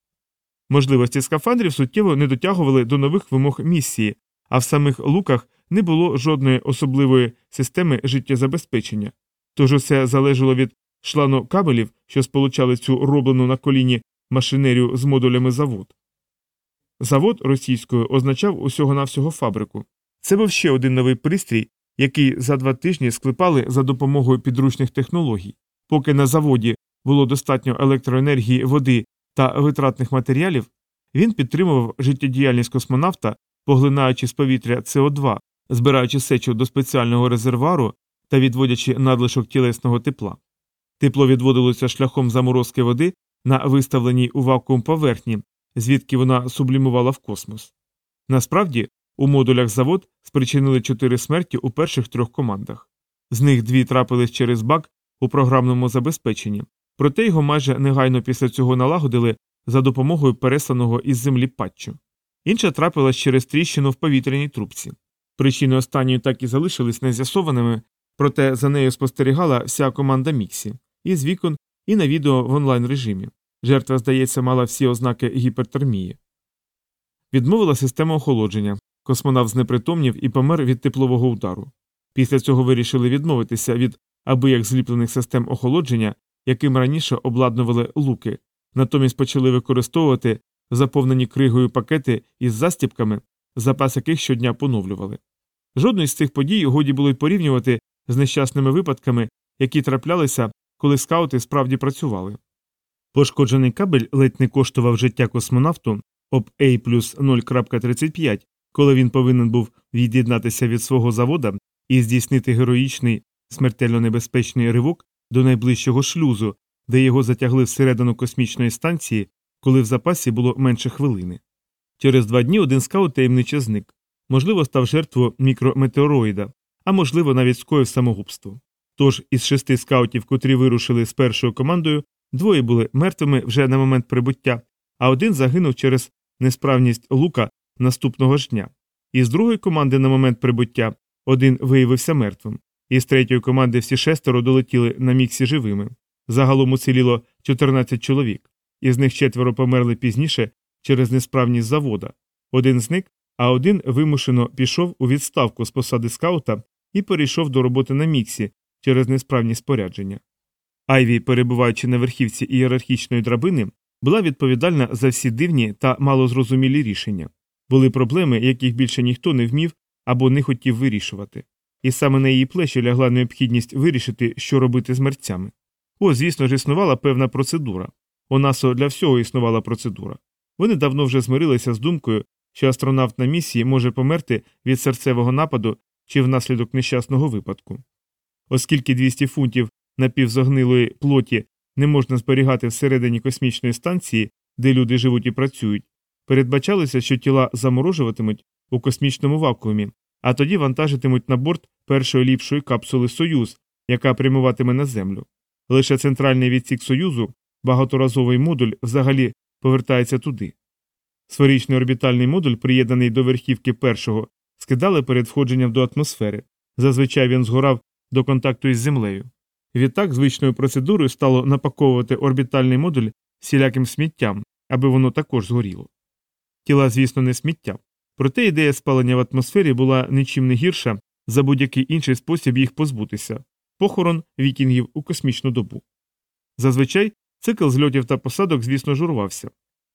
Можливості скафандрів суттєво не дотягували до нових вимог місії, а в самих луках не було жодної особливої системи життєзабезпечення. Тож усе залежало від шлану кабелів, що сполучали цю роблену на коліні машинерію з модулями завод. Завод російською означав усього навсього фабрику. Це був ще один новий пристрій, який за два тижні склепали за допомогою підручних технологій. Поки на заводі було достатньо електроенергії, води та витратних матеріалів, він підтримував життєдіяльність космонавта, поглинаючи з повітря СО2, збираючи сечу до спеціального резервуару та відводячи надлишок тілесного тепла. Тепло відводилося шляхом заморозки води на виставленій у вакуум поверхні, звідки вона сублімувала в космос. Насправді, у модулях завод спричинили чотири смерті у перших трьох командах. З них дві трапились через баг у програмному забезпеченні, проте його майже негайно після цього налагодили за допомогою пересланого із землі патчу. Інша трапилась через тріщину в повітряній трубці. Причини останньої так і залишились нез'ясованими, проте за нею спостерігала вся команда Міксі, і з вікон, і на відео в онлайн режимі. Жертва, здається, мала всі ознаки гіпертермії. Відмовила система охолодження. Космонавт знепритомнів і помер від теплового удару. Після цього вирішили відмовитися від абияк зліплених систем охолодження, яким раніше обладнували луки, натомість почали використовувати заповнені кригою пакети із застіпками, запас яких щодня поновлювали. Жодної з цих подій годі було й порівнювати з нещасними випадками, які траплялися, коли скаути справді працювали. Пошкоджений кабель ледь не коштував життя космонавту об A плюс 0.35, коли він повинен був від'єднатися від свого завода і здійснити героїчний, смертельно небезпечний ривок до найближчого шлюзу, де його затягли всередину космічної станції, коли в запасі було менше хвилини. Через два дні один скаут таємниче зник, можливо, став жертвою мікрометеороїда, а можливо, навіть скоїв самогубство. Тож із шести скаутів, котрі вирушили з першою командою, двоє були мертвими вже на момент прибуття, а один загинув через несправність лука наступного ж дня. Із другої команди на момент прибуття один виявився мертвим, із третьої команди всі шестеро долетіли на міксі живими. Загалом уціліло 14 чоловік, із них четверо померли пізніше через несправність завода. Один зник, а один вимушено пішов у відставку з посади скаута і перейшов до роботи на міксі через несправність спорядження. Айві, перебуваючи на верхівці ієрархічної драбини, була відповідальна за всі дивні та малозрозумілі рішення. Були проблеми, яких більше ніхто не вмів або не хотів вирішувати. І саме на її плечі лягла необхідність вирішити, що робити з мерцями. О, звісно ж, існувала певна процедура. У НАСО для всього існувала процедура. Вони давно вже змирилися з думкою, що астронавт на місії може померти від серцевого нападу чи внаслідок нещасного випадку. Оскільки 200 фунтів напівзогнилої плоті не можна зберігати всередині космічної станції, де люди живуть і працюють, передбачалося, що тіла заморожуватимуть у космічному вакуумі, а тоді вантажитимуть на борт першої ліпшої капсули Союз, яка прямуватиме на Землю. Лише центральний відсік Союзу, багаторазовий модуль, взагалі повертається туди. Сферичний орбітальний модуль, приєднаний до верхівки першого, скидали перед входженням до атмосфери. Зазвичай він згорав до контакту із землею. Відтак, звичною процедурою стало напаковувати орбітальний модуль всіляким сміттям, аби воно також згоріло. Тіла, звісно, не сміття. Проте ідея спалення в атмосфері була нічим не гірша за будь-який інший спосіб їх позбутися похорон вікінгів у космічну добу. Зазвичай цикл зльотів та посадок, звісно, журвався.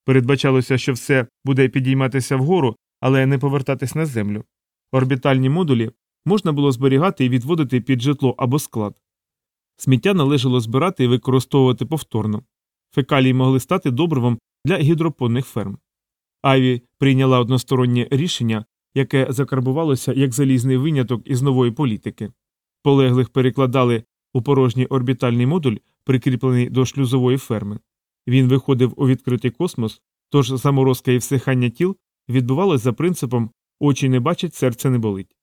Передбачалося, що все буде підійматися вгору, але не повертатись на землю. Орбітальні модулі можна було зберігати і відводити під житло або склад. Сміття належало збирати і використовувати повторно. Фекалії могли стати добривом для гідропонних ферм. Айві прийняла одностороннє рішення, яке закарбувалося як залізний виняток із нової політики. Полеглих перекладали у порожній орбітальний модуль, прикріплений до шлюзової ферми. Він виходив у відкритий космос, тож заморозка і всихання тіл відбувалось за принципом очі не бачать, серце не болить.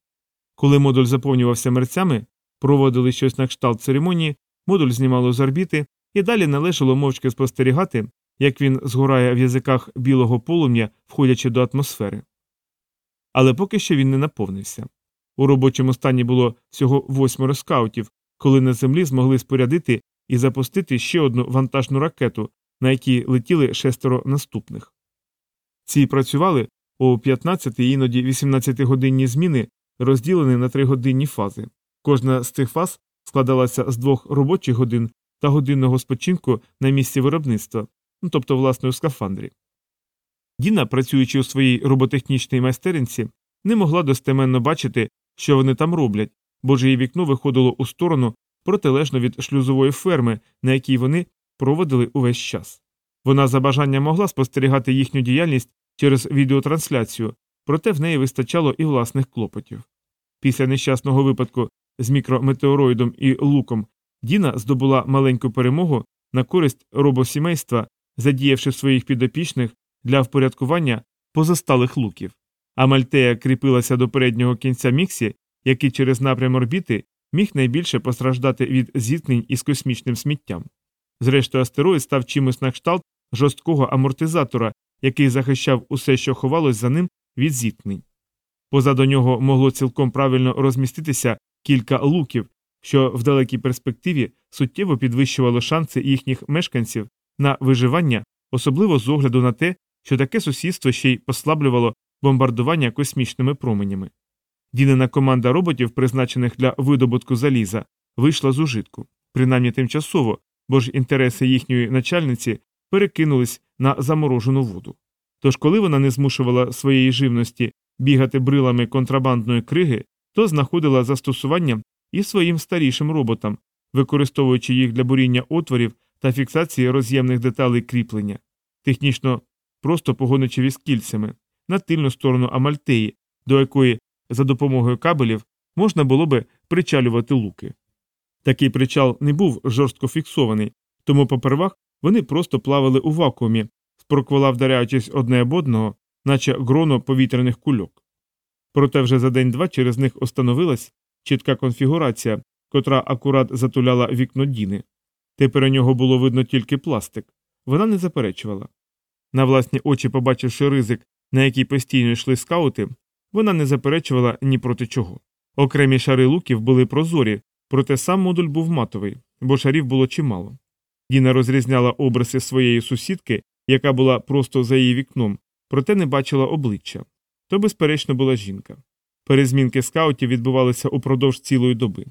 Коли модуль заповнювався мерцями, проводили щось на кшталт церемонії, модуль знімало з орбіти, і далі належало мовчки спостерігати, як він згорає в язиках білого полум'я, входячи до атмосфери. Але поки що він не наповнився. У робочому стані було всього восьмеро скаутів, коли на землі змогли спорядити і запустити ще одну вантажну ракету, на якій летіли шестеро наступних. Ці працювали у 15 і іноді 18 годинні зміни, розділені на три годинні фази. Кожна з цих фаз складалася з двох робочих годин та годинного спочинку на місці виробництва, ну, тобто власне у скафандрі. Діна, працюючи у своїй роботехнічній майстеринці, не могла достеменно бачити, що вони там роблять, бо ж її вікно виходило у сторону протилежно від шлюзової ферми, на якій вони проводили увесь час. Вона за бажанням могла спостерігати їхню діяльність через відеотрансляцію, проте в неї вистачало і власних клопотів. Після нещасного випадку з мікрометеороїдом і луком Діна здобула маленьку перемогу на користь робосімейства, задіявши своїх підопічних для впорядкування позасталих луків. А Мальтея кріпилася до переднього кінця міксі, який через напрям орбіти міг найбільше постраждати від зіткнень із космічним сміттям. Зрештою, астероїд став чимось на кшталт жорсткого амортизатора, який захищав усе, що ховалось за ним від зіткнень. Позаду нього могло цілком правильно розміститися кілька луків, що в далекій перспективі суттєво підвищувало шанси їхніх мешканців на виживання, особливо з огляду на те, що таке сусідство ще й послаблювало бомбардування космічними променями. Дінена команда роботів, призначених для видобутку заліза, вийшла з ужитку, принаймні тимчасово, бо ж інтереси їхньої начальниці перекинулись на заморожену воду. Тож, коли вона не змушувала своєї живності бігати брилами контрабандної криги, то знаходила застосування і своїм старішим роботам, використовуючи їх для буріння отворів та фіксації роз'ємних деталей кріплення, технічно просто погоничи віскільцями, на тильну сторону Амальтеї, до якої за допомогою кабелів можна було би причалювати луки. Такий причал не був жорстко фіксований, тому попервах вони просто плавали у вакуумі, спроквола вдаряючись одне об одного, наче гроно повітряних кульок. Проте вже за день-два через них остановилась чітка конфігурація, котра акурат затуляла вікно Діни. Тепер у нього було видно тільки пластик. Вона не заперечувала. На власні очі, побачивши ризик, на який постійно йшли скаути, вона не заперечувала ні проти чого. Окремі шари луків були прозорі, проте сам модуль був матовий, бо шарів було чимало. Діна розрізняла образи своєї сусідки, яка була просто за її вікном, проте не бачила обличчя. То, безперечно, була жінка. Перезмінки скаутів відбувалися упродовж цілої доби.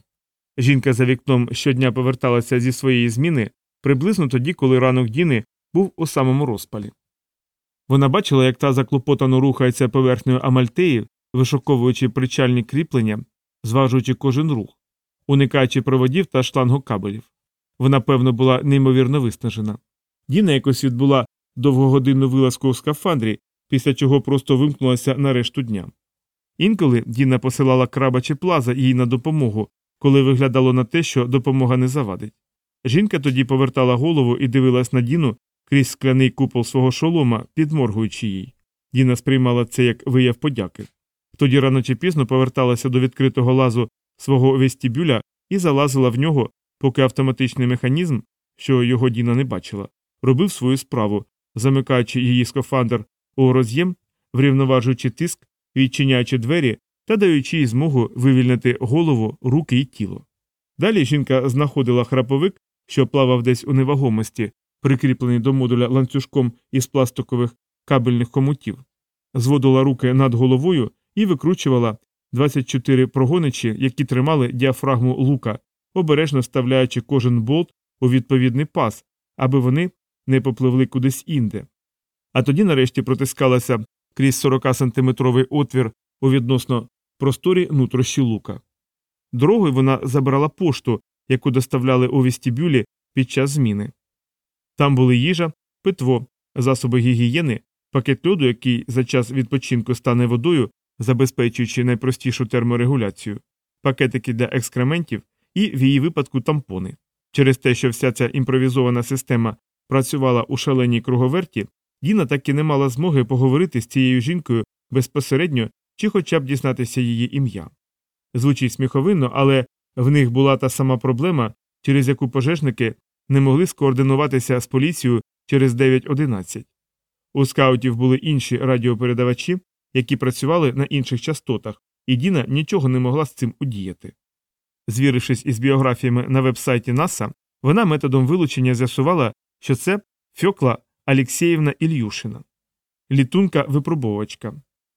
Жінка за вікном щодня поверталася зі своєї зміни приблизно тоді, коли ранок Діни був у самому розпалі. Вона бачила, як та заклопотано рухається поверхнею Амальтеї, вишуковуючи причальні кріплення, зважуючи кожен рух, уникаючи проводів та шлангокабелів. Вона, певно, була неймовірно виснажена. Діна якось відбула довгогодинну вилазку у скафандрі, після чого просто вимкнулася на решту дня. Інколи Діна посилала краба чи плаза їй на допомогу, коли виглядало на те, що допомога не завадить. Жінка тоді повертала голову і дивилась на Діну крізь скляний купол свого шолома, підморгуючи їй. Діна сприймала це як вияв подяки. Тоді рано чи пізно поверталася до відкритого лазу свого вестибюля і залазила в нього, поки автоматичний механізм, що його Діна не бачила, робив свою справу, замикаючи її скафандр у роз'єм, врівноважуючи тиск, відчиняючи двері та даючи їй змогу вивільнити голову, руки і тіло. Далі жінка знаходила храповик, що плавав десь у невагомості, прикріплений до модуля ланцюжком із пластикових кабельних комутів, зводила руки над головою і викручувала 24 прогоничі, які тримали діафрагму лука, обережно вставляючи кожен болт у відповідний пас, аби вони не попливли кудись інде. А тоді нарешті протискалася крізь 40-сантиметровий отвір у відносно просторі нутрощі лука. Дорогою вона забрала пошту, яку доставляли у вестибюлі під час зміни. Там були їжа, питво, засоби гігієни, пакет льоду, який за час відпочинку стане водою, забезпечуючи найпростішу терморегуляцію, пакетики для екскрементів і в її випадку тампони. Через те, що вся ця імпровізована система працювала у шаленій круговерті, Діна так і не мала змоги поговорити з цією жінкою безпосередньо чи хоча б дізнатися її ім'я. Звучить сміховинно, але в них була та сама проблема, через яку пожежники не могли скоординуватися з поліцією через 9.11. У скаутів були інші радіопередавачі, які працювали на інших частотах, і Діна нічого не могла з цим удіяти. Звірившись із біографіями на вебсайті НАСА, вона методом вилучення з'ясувала, що це Фьокла Алєксєєвна Ільюшина, літунка випробовувачка.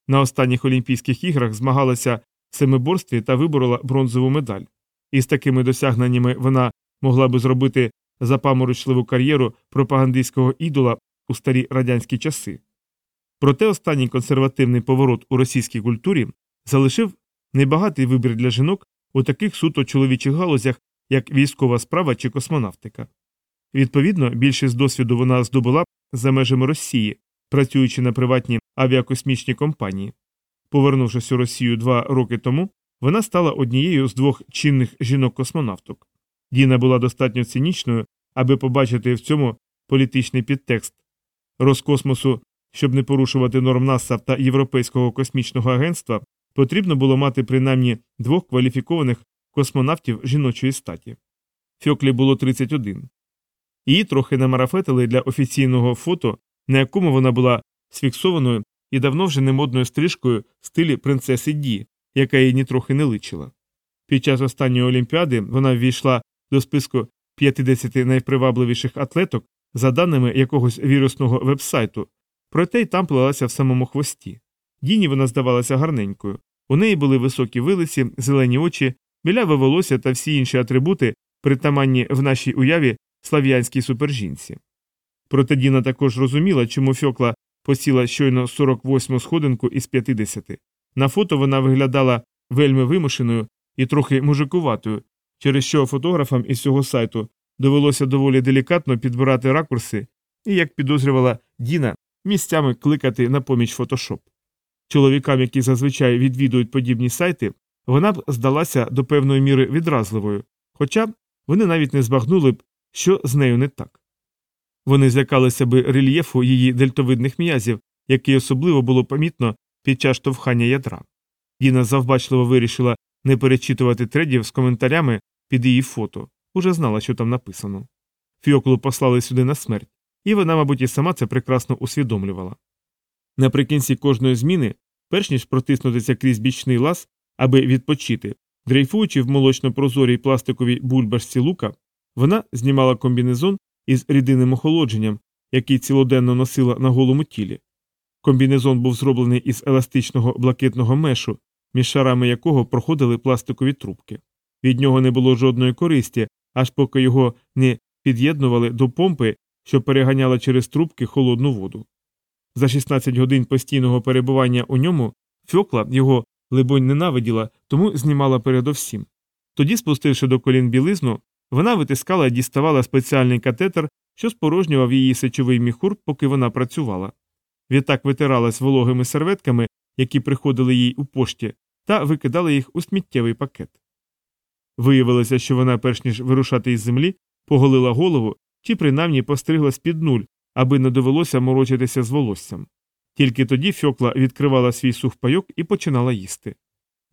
На останніх Олімпійських іграх змагалася в семиборстві та виборола бронзову медаль. Із такими досягненнями вона могла би зробити запаморочливу кар'єру пропагандистського ідола у старі радянські часи. Проте останній консервативний поворот у російській культурі залишив небагатий вибір для жінок у таких суто чоловічих галузях, як військова справа чи космонавтика. Відповідно, більшість досвіду вона здобула за межами Росії, працюючи на приватні авіакосмічні компанії. Повернувшись у Росію два роки тому, вона стала однією з двох чинних жінок-космонавток. Діна була достатньо цинічною, аби побачити в цьому політичний підтекст Роскосмосу, щоб не порушувати норм НАСА та Європейського космічного агентства, потрібно було мати принаймні двох кваліфікованих космонавтів жіночої статі. Фьоклі було 31. Її трохи намарафетили для офіційного фото, на якому вона була сфіксованою і давно вже немодною стрижкою в стилі принцеси Ді, яка їй нітрохи не личила. Під час останньої олімпіади вона ввійшла до списку 50 найпривабливіших атлеток за даними якогось вірусного вебсайту, проте й там плелася в самому хвості. Діні вона здавалася гарненькою. У неї були високі вилиці, зелені очі, біляве волосся та всі інші атрибути, притаманні в нашій уяві слав'янській супержінці. Проте Діна також розуміла, чому Фьокла посіла щойно 48 сходинку із 50. На фото вона виглядала вельми вимушеною і трохи мужикуватою, через що фотографам із цього сайту довелося доволі делікатно підбирати ракурси і, як підозрювала Діна, місцями кликати на поміч фотошоп. Чоловікам, які зазвичай відвідують подібні сайти, вона б здалася до певної міри відразливою, хоча вони навіть не збагнули б, що з нею не так. Вони злякалися би рельєфу її дельтовидних м'язів, який особливо було помітно під час штовхання ядра. Діна завбачливо вирішила не перечитувати тредів з коментарями під її фото, уже знала, що там написано. Фіоклу послали сюди на смерть, і вона, мабуть, і сама це прекрасно усвідомлювала. Наприкінці кожної зміни, перш ніж протиснутися крізь бічний лаз, аби відпочити, дрейфуючи в молочно прозорій пластиковій бульбашці лука, вона знімала комбінезон із рідинним охолодженням, який цілоденно носила на голому тілі. Комбінезон був зроблений із еластичного блакитного мешу, між шарами якого проходили пластикові трубки. Від нього не було жодної користі, аж поки його не під'єднували до помпи, що переганяла через трубки холодну воду. За 16 годин постійного перебування у ньому фьокла його, либонь, ненавиділа, тому знімала передовсім. Тоді, спустивши до колін білизну, вона витискала і діставала спеціальний катетер, що спорожнював її сечовий міхур, поки вона працювала. Відтак витиралась вологими серветками, які приходили їй у пошті, та викидала їх у сміттєвий пакет. Виявилося, що вона, перш ніж вирушати із землі, поголила голову чи принаймні постригла з-під нуль, аби не довелося морочитися з волоссям. Тільки тоді фьокла відкривала свій сухпайок і починала їсти.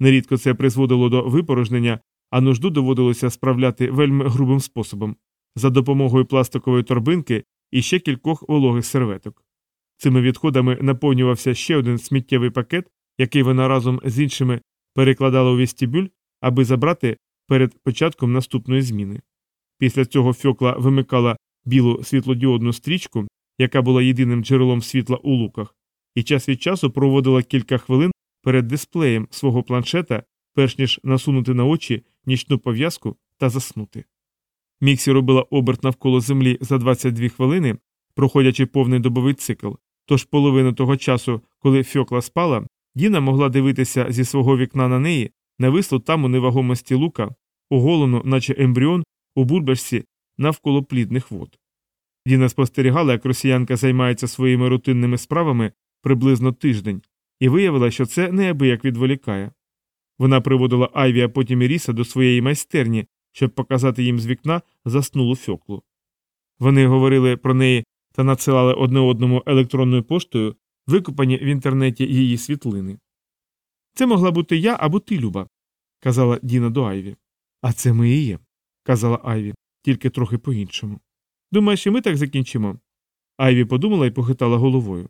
Нерідко це призводило до випорожнення, а нужду доводилося справляти вельми грубим способом за допомогою пластикової торбинки і ще кількох вологих серветок. Цими відходами наповнювався ще один сміттєвий пакет, який вона разом з іншими перекладала у вестибюль, аби забрати перед початком наступної зміни. Після цього фьокла вимикала білу світлодіодну стрічку, яка була єдиним джерелом світла у луках, і час від часу проводила кілька хвилин перед дисплеєм свого планшета, перш ніж насунути на очі нічну пов'язку та заснути. Міксі робила оберт навколо землі за 22 хвилини, проходячи повний добовий цикл, тож половину того часу, коли фьокла спала, Діна могла дивитися зі свого вікна на неї, навислу там у невагомості лука, оголену, наче ембріон, у бульбашці навколо плідних вод. Діна спостерігала, як росіянка займається своїми рутинними справами приблизно тиждень, і виявила, що це неабияк відволікає. Вона приводила Айві, а потім і Ріса до своєї майстерні, щоб показати їм з вікна заснулу фьоклу. Вони говорили про неї та надсилали одне одному електронною поштою, викопані в інтернеті її світлини. Це могла бути я або ти, Люба, казала Діна до Айві. А це ми і є, казала Айві, тільки трохи по іншому. Думаєш, і ми так закінчимо? Айві подумала і похитала головою.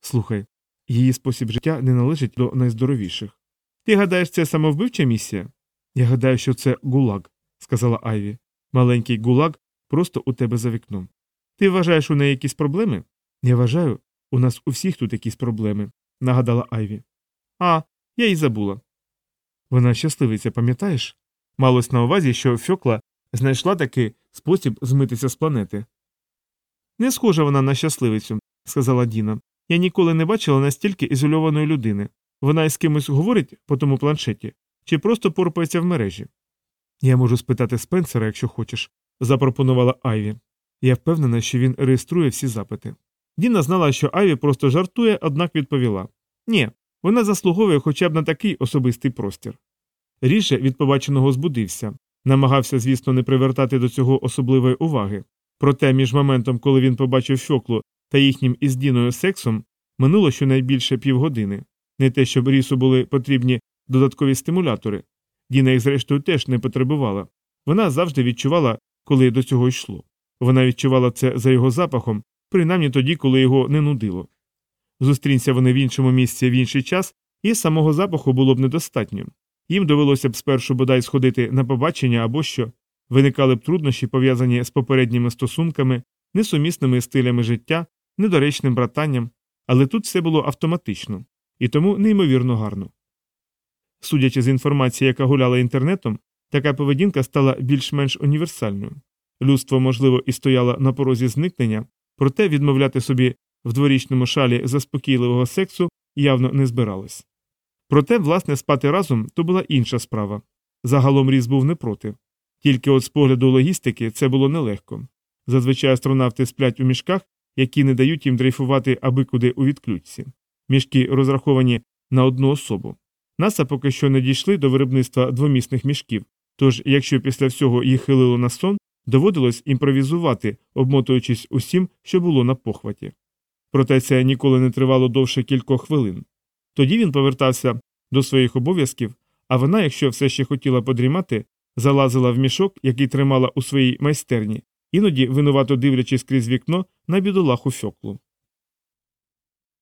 Слухай, її спосіб життя не належить до найздоровіших. Ти гадаєш, це самовбивча місія? Я гадаю, що це гулаг, сказала Айві. Маленький гулаг просто у тебе за вікном. Ти вважаєш у неї якісь проблеми? Я вважаю, у нас у всіх тут якісь проблеми, нагадала Айві. А, я й забула. Вона щасливиця, пам'ятаєш? Малось на увазі, що Фьокла знайшла такий спосіб змитися з планети. Не схожа вона на щасливицю, сказала Діна. Я ніколи не бачила настільки ізольованої людини. Вона із кимось говорить по тому планшеті чи просто порпається в мережі. Я можу спитати Спенсера, якщо хочеш, запропонувала Айві. Я впевнена, що він реєструє всі запити. Діна знала, що Айві просто жартує, однак відповіла Ні, вона заслуговує хоча б на такий особистий простір. Ріше від побаченого збудився, намагався, звісно, не привертати до цього особливої уваги. Проте між моментом, коли він побачив фьоклу та їхнім із Діною сексом, минуло щонайбільше півгодини. Не те, щоб рісу були потрібні додаткові стимулятори. Діна їх, зрештою, теж не потребувала. Вона завжди відчувала, коли до цього йшло. Вона відчувала це за його запахом, принаймні тоді, коли його не нудило. Зустрінься вони в іншому місці в інший час, і самого запаху було б недостатньо. Їм довелося б спершу бодай сходити на побачення або що, виникали б труднощі, пов'язані з попередніми стосунками, несумісними стилями життя, недоречним братанням, але тут все було автоматично і тому неймовірно гарно. Судячи з інформації, яка гуляла інтернетом, така поведінка стала більш-менш універсальною. Людство, можливо, і стояло на порозі зникнення, проте відмовляти собі в дворічному шалі заспокійливого сексу явно не збиралось. Проте, власне, спати разом то була інша справа. Загалом Різ був не проти. Тільки от з погляду логістики це було нелегко. Зазвичай астронавти сплять у мішках, які не дають їм дрейфувати аби куди у відключці. Мішки розраховані на одну особу. Наса поки що не дійшли до виробництва двомісних мішків, тож, якщо після всього їх хилило на сон, доводилось імпровізувати, обмотуючись усім, що було на похваті. Проте це ніколи не тривало довше кількох хвилин. Тоді він повертався до своїх обов'язків, а вона, якщо все ще хотіла подрімати, залазила в мішок, який тримала у своїй майстерні, іноді винувато дивлячись крізь вікно на бідолаху фьоклу.